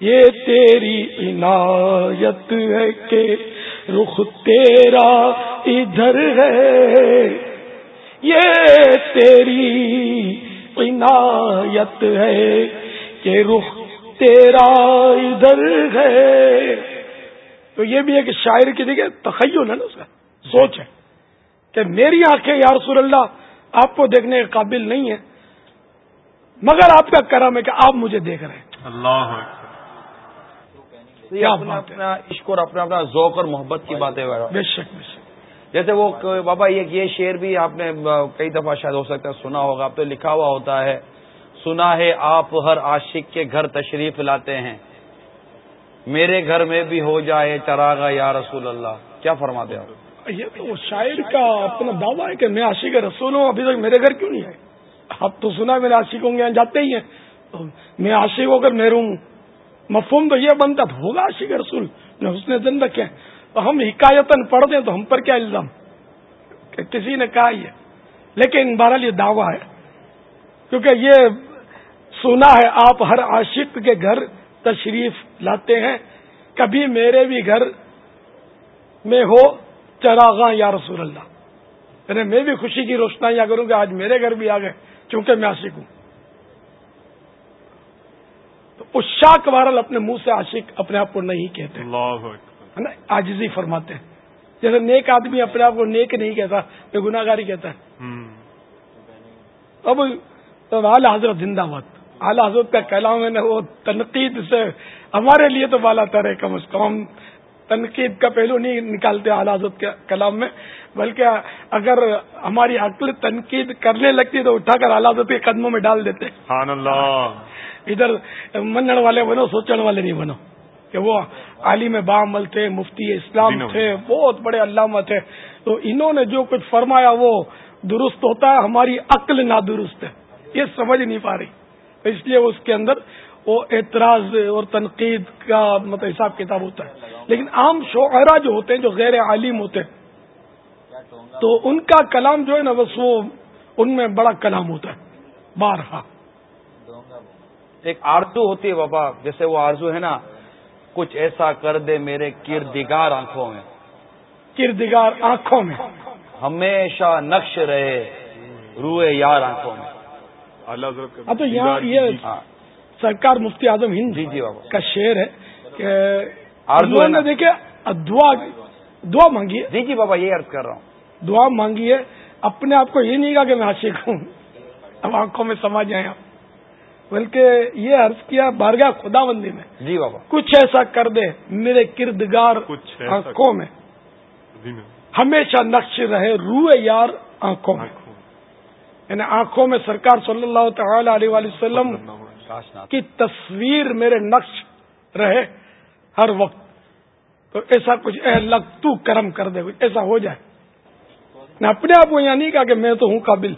یہ تیری عنایت ہے کہ رخ تیرا ادھر ہے۔ یہ تیری عنایت ہے کہ رخ تیرا ادھر ہے۔ تو یہ بھی ہے کہ شاعر کی دیکھیے تخیل ہے نا اس کا سوچ ہے کہ میری آنکھیں یا رسول اللہ آپ کو دیکھنے کے قابل نہیں ہے مگر آپ کا کرم ہے کہ آپ مجھے دیکھ رہے ہیں۔ اللہ اپنا عشق اور اپنا اپنا ذوق اور محبت کی باتیں بے شک بے شک۔ جیسے وہ بابا یہ شعر بھی آپ نے کئی دفعہ شاید ہو سکتا ہے سنا ہوگا اب تو لکھا ہوا ہوتا ہے سنا ہے آپ ہر عاشق کے گھر تشریف لاتے ہیں۔ میرے گھر میں بھی ہو جائے چراغا یا رسول اللہ۔ کیا فرماتے آپ؟ یہ تو شاعر کا اپنا دعویٰ ہے کہ میں عاشق رسول ہوں، ابھی تک میرے گھر کیوں نہیں آئے اب تو سنا میرے عاشق ہوں گے جاتے ہی ہیں۔ میں عاشق ہو کر محروم ہوں مفہوم تو یہ بنتا ہوگا عاشق رسول؟ نے اس نے دن رکھے تو ہم حکایتن پڑھ دیں تو ہم پر کیا الزام؟ کہ کسی نے کہا یہ۔ لیکن بہرحال یہ دعویٰ ہے، کیونکہ یہ سنا ہے، آپ ہر عاشق کے گھر تشریف لاتے ہیں کبھی میرے بھی گھر میں ہو چراغاں یا رسول اللہ۔ یعنی میں بھی خوشی کی روشنائیاں کروں کہ آج میرے گھر بھی آ گئے چونکہ میں عاشق ہوں۔ تو اس شاک بہرحال اپنے منہ سے عاشق اپنے آپ کو نہیں کہتے۔ ہے نا؟ آجزی فرماتے ہیں۔ جیسے نیک آدمی اپنے آپ کو نیک نہیں کہتا میں گناگاری کہتا ہے۔ اب حضرت زندہ باد۔ اعلی حضرت کا کلام ہے نا وہ تنقید سے ہمارے لیے تو بالا تر ہے کم از کم تنقید کا پہلو نہیں نکالتے اعلی حضرت کے کلام میں بلکہ اگر ہماری عقل تنقید کرنے لگتی تو اٹھا کر اعلی حضرت کے قدموں میں ڈال دیتے۔ ادھر منن والے بنو سوچنے والے نہیں بنو۔ کہ وہ عالم بعمل تھے مفتی اسلام تھے بہت بڑے علامہ تھے۔ تو انہوں نے جو کچھ فرمایا وہ درست ہوتا ہے ہماری عقل نادرست ہے۔ یہ سمجھ نہیں پا رہی۔ اس لیے اس کے اندر وہ اعتراض اور تنقید کا مطلب حساب کتاب ہوتا ہے۔ لیکن عام شعرا جو ہوتے ہیں جو غیر عالم ہوتے ہیں تو ان کا کلام جو ہے نا بس وہ ان میں بڑا کلام ہوتا ہے۔ بارہا۔ ایک آرزو ہوتی ہے بابا جیسے وہ آرزو ہے نا کچھ ایسا کر دے میرے کردگار آنکھوں میں۔ کردگار آنکھوں میں۔ ہمیشہ نقش رہے روئے یار آنکھوں میں۔ ہاں تو یہاں یہ ہاں۔ سرکار مفتی اعظم ہند جی جی کا شعر ہے کہ نے دیکھے دعا دعا مانگی ہے۔ جی جی بابا یہ عرض کر رہا ہوں۔ دعا مانگی ہے۔ اپنے آپ کو یہ نہیں کہا کہ میں عاشق ہوں۔ اب آنکھوں میں سما جائیں آپ۔ بلکہ یہ عرض کیا بارگاہ خدا بندی میں۔ جی بابا۔ کچھ ایسا کر دے میرے کردگار آنکھوں میں۔ ہمیشہ نقش رہے روئے یار آنکھوں میں۔ یعنی آنکھوں میں سرکار صلی اللہ تعالی علیہ وسلم کی تصویر میرے نقش رہے ہر وقت۔ تو ایسا کچھ اے اللہ تو کرم کر دے کچھ ایسا ہو جائے۔ میں اپنے آپ کو یہاں نہیں کہا کہ میں تو ہوں قابل۔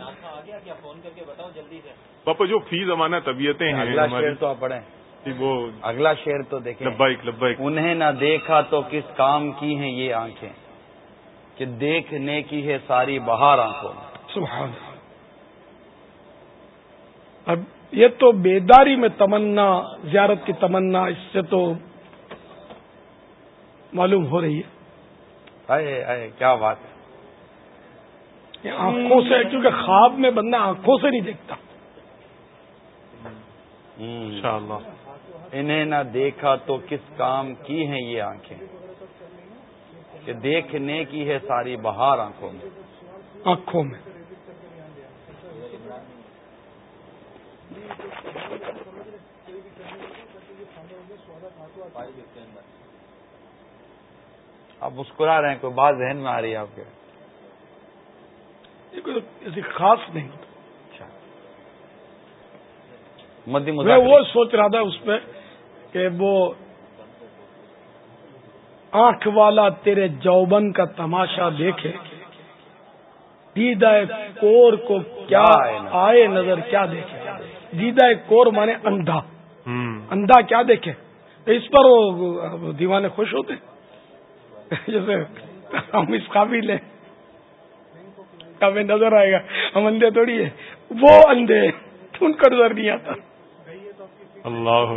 پاپا جو فی زمانہ طبیعتیں ہیں اگلا شعر تو آپ پڑھیں۔ جی، وہ اگلا شعر تو دیکھیں۔ لبائک لبائک انہیں نہ دیکھا تو کس کام کی ہیں یہ آنکھیں کہ دیکھنے کی ہے ساری بہار آنکھوں۔ سبحان اب یہ تو بیداری میں تمنا زیارت کی تمنا اس سے تو معلوم ہو رہی ہے۔ کیا بات ہے۔ آنکھوں سے کیونکہ خواب میں بندہ آنکھوں سے نہیں دیکھتا۔ انہیں نہ دیکھا تو کس کام کی ہیں یہ آنکھیں؟ کہ دیکھنے کی ہے ساری بہار آنکھوں میں۔ آنکھوں میں۔ آپ مسکرا رہے ہیں کوئی بات ذہن میں آ رہی ہے آپ کے؟ یہ کوئی ایسی خاص نہیں۔ مدی میں وہ سوچ رہا تھا اس پہ کہ وہ آنکھ والا تیرے جوبن کا تماشا دیکھے۔ دیدہ کور کو کیا آئے نظر کیا دیکھے؟ دیدہ کور مانے اندھا۔ اندھا کیا دیکھے؟ اس پر وہ دیوانے خوش ہوتے جیسے ہم اس قابل ہیں۔ ہمیں نظر آئے گا۔ ہم اندھے تھوڑی ہے وہ اندھے ان کا نظر نہیں آتا۔ اللہ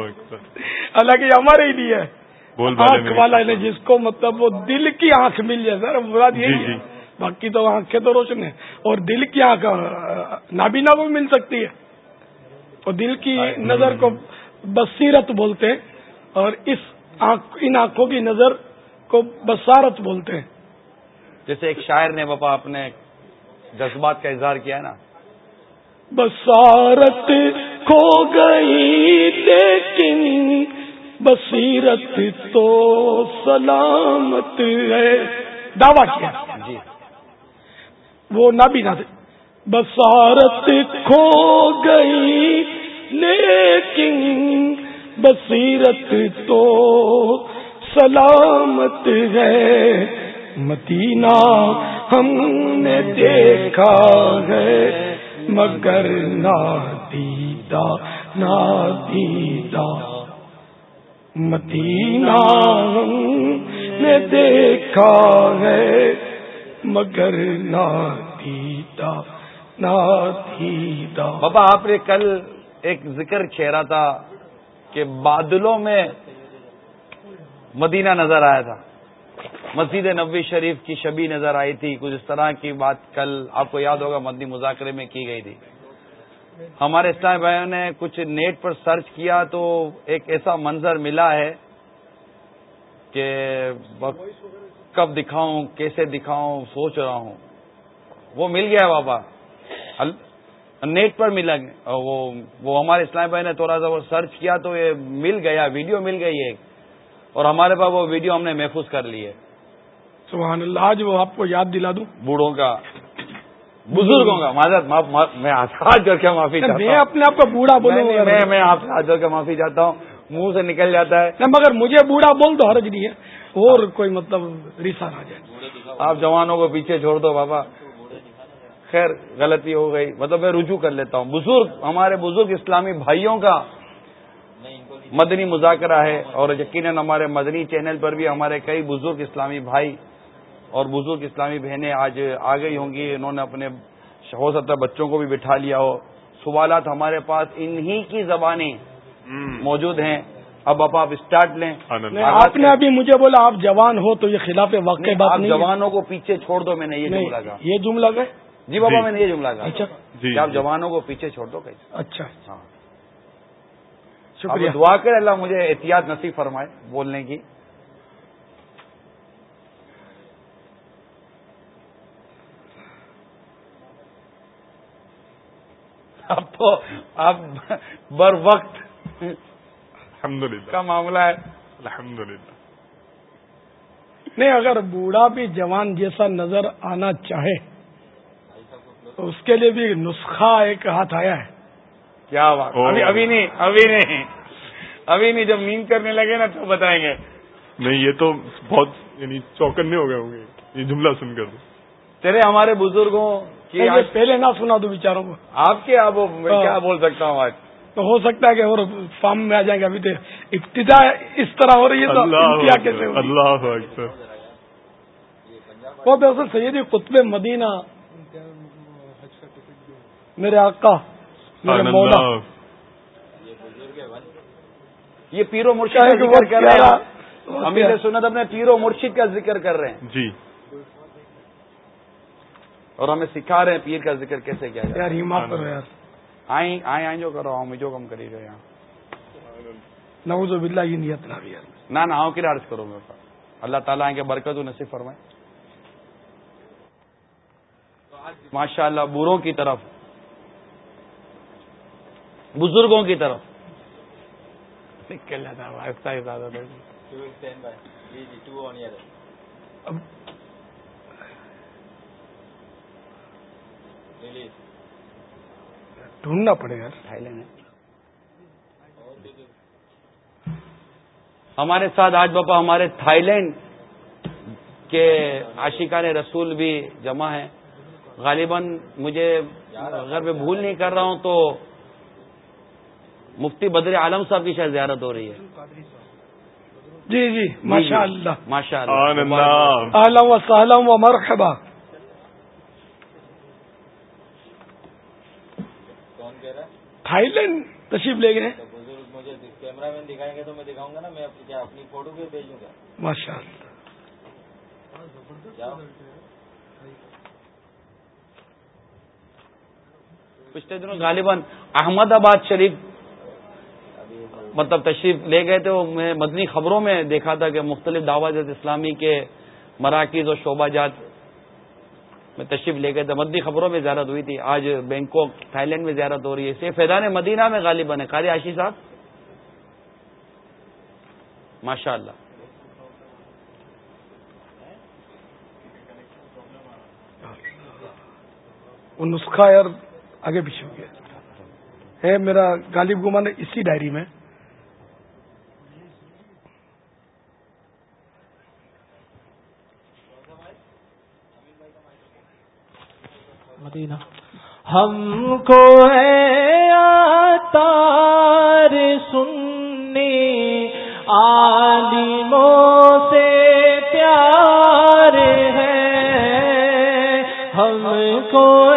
حالانکہ ہمارے ہی لیے آنکھ والا نے جس کو مطلب وہ دل کی آنکھ مل جائے۔ سر مراد یہی جی، ہے۔ جی۔ باقی تو آنکھیں تو روشن ہے اور دل کی آنکھ نابینا کو بھی مل سکتی ہے۔ اور دل کی نظر کو بصیرت بولتے ہیں۔ اور اس ان آنکھوں کی نظر کو بصارت بولتے ہیں۔ جیسے ایک شاعر نے باپا اپنے جذبات کا اظہار کیا ہے نا۔ بصارت کھو گئی لیکن بصیرت تو سلامت ہے۔ دعویٰ کیا۔ جی۔ وہ نہ بھی نہ دے۔ بسارت کھو گئی لیکن بصیرت تو سلامت ہے۔ مدینہ ہم نے دیکھا ہے، مگر نہ دیدہ نہ دیدہ مدینہ ہم نے دیکھا ہے، مگر نہ دیدہ نہ دیدہ بابا، آپ نے کل ایک ذکر چھیرا تھا۔ کہ بادلوں میں مدینہ نظر آیا تھا۔ مسجد نبوی شریف کی شبی نظر آئی تھی۔ کچھ اس طرح کی بات کل آپ کو یاد ہوگا، مدنی مذاکرے میں کی گئی تھی۔ ہمارے اسلام بھائیوں نے کچھ نیٹ پر سرچ کیا تو ایک ایسا منظر ملا ہے کہ کب دکھاؤں، کیسے دکھاؤں، سوچ رہا ہوں۔ وہ مل گیا بابا۔ نیٹ پر ملا وہ وہ ہمارے اسلام بھائی نے تھوڑا سا وہ سرچ کیا تو یہ مل گیا ویڈیو مل گئی ایک۔ اور ہمارے پاس وہ ویڈیو ہم نے محفوظ کر لی ہے۔ سبحان اللہ آج وہ آپ کو یاد دلا دوں۔ بوڑھوں کا بزرگوں کا۔ معذرت میں ہاتھ کر کے معافی چاہتا میں اپنے آپ کو بوڑھا بولوں میں آپ سے ہاتھ کر کے معافی چاہتا ہوں۔ منہ سے نکل جاتا ہے۔ مگر مجھے بوڑھا بول دو حرج نہیں ہے۔ اور کوئی مطلب ریسا نہ جائے۔ آپ جوانوں کو پیچھے چھوڑ دو بابا۔ خیر غلطی ہو گئی مطلب میں رجوع کر لیتا ہوں۔ بزرگ ہمارے بزرگ اسلامی بھائیوں کا مدنی مذاکرہ ہے اور یقیناً ہمارے مدنی چینل پر بھی ہمارے کئی بزرگ اسلامی بھائی اور بزرگ اسلامی بہنیں آج آ گئی ہوں گی۔ انہوں نے اپنے ہو سکتا بچوں کو بھی بٹھا لیا ہو۔ سوالات ہمارے پاس انہی کی زبانیں موجود ہیں۔ اب اب آپ اسٹارٹ لیں۔ آپ نے ابھی مجھے بولا آپ جوان ہو تو یہ خلاف واقع بات نہیں جوانوں کو پیچھے چھوڑ دو میں نے یہ جملہ کہا۔ یہ جملہ گئے جی بابا جی۔ میں نے یہ جملہ کہا اچھا. جی آپ جوانوں کو پیچھے چھوڑ دو کہیں اچھا. ہاں۔ شکریہ. دعا کر اللہ مجھے احتیاط نصیب فرمائے بولنے کی۔ اب تو اب بر وقت الحمد کا معاملہ ہے۔ الحمد نہیں اگر بوڑھا بھی جوان جیسا نظر آنا چاہے تو اس کے لیے بھی نسخہ ایک ہاتھ آیا ہے۔ کیا بات۔ ابھی ابھی نہیں ابھی نہیں۔ ابھی نہیں جب نیند کرنے لگے نا تو بتائیں گے۔ نہیں یہ تو بہت یعنی چوکنے ہو گئے ہوں گے۔ یہ جملہ سن کر۔ تیرے ہمارے بزرگوں کی پہلے نہ سنا دو بیچاروں کو۔ آپ کے اب کیا بول سکتا ہوں آج؟ تو ہو سکتا ہے کہ اور فارم میں آ جائیں گے۔ ابھی تو ابتدا اس طرح ہو رہی ہے تو کیسے اللہ وہ دراصل سید قطب مدینہ میرے آقا میرے مولا۔ یہ پیرو مرشد کا ذکر کر رہے ہیں۔ امیر سنت اپنے پیرو مرشد کا ذکر کر رہے ہیں۔ جی۔ اور ہمیں سکھا رہے ہیں پیر کا ذکر کیسے کیا جائے۔ یار آئیں آئیں آئیں جو کرو ہم جو کم کری رہے یہاں باللہ یہ نیت نہ بھی نہ نہ آؤں کی عرض کرو میرے پاس۔ اللہ تعالیٰ آئیں کے برکت و نصیب فرمائیں ماشاء اللہ بروں کی طرف بزرگوں کی طرف۔ ڈھونڈنا پڑے گا تھائی لینڈ ہمارے ساتھ آج باپا ہمارے تھائی لینڈ کے عاشقان رسول بھی جمع ہیں۔ غالباً مجھے اگر میں بھول نہیں کر رہا ہوں تو مفتی بدر عالم صاحب کی شاید زیارت ہو رہی ہے۔ جی جی ماشاء اللہ ماشاء اللہ عالم و مرحبا۔ تھائی لینڈ تشریف لے گئے۔ مجھے کیمرہ مین دکھائیں گے تو میں دکھاؤں گا نا میں کیا اپنی فوٹو بھی بھیجوں گا۔ ماشاء اللہ پچھلے دنوں غالباً احمد آباد شریف مطلب تشریف لے گئے تھے میں مدنی خبروں میں دیکھا تھا کہ مختلف دعوت اسلامی کے مراکز اور شعبہ جات میں تشریف لے گئے تھے۔ مدنی خبروں میں زیارت ہوئی تھی۔ آج بینکاک تھائی لینڈ میں زیارت ہو رہی ہے۔ صرف فیضان مدینہ میں غالباً ہے۔ قاری آشی صاحب؟ ماشاء اللہ وہ نسخہ یار آگے پیچھے ہو گیا۔ ہے، میرا غالب گمان اسی ڈائری میں۔ مدینہ۔ ہم کو ہے تار سننی عالموں سے پیار ہے۔ ہم کو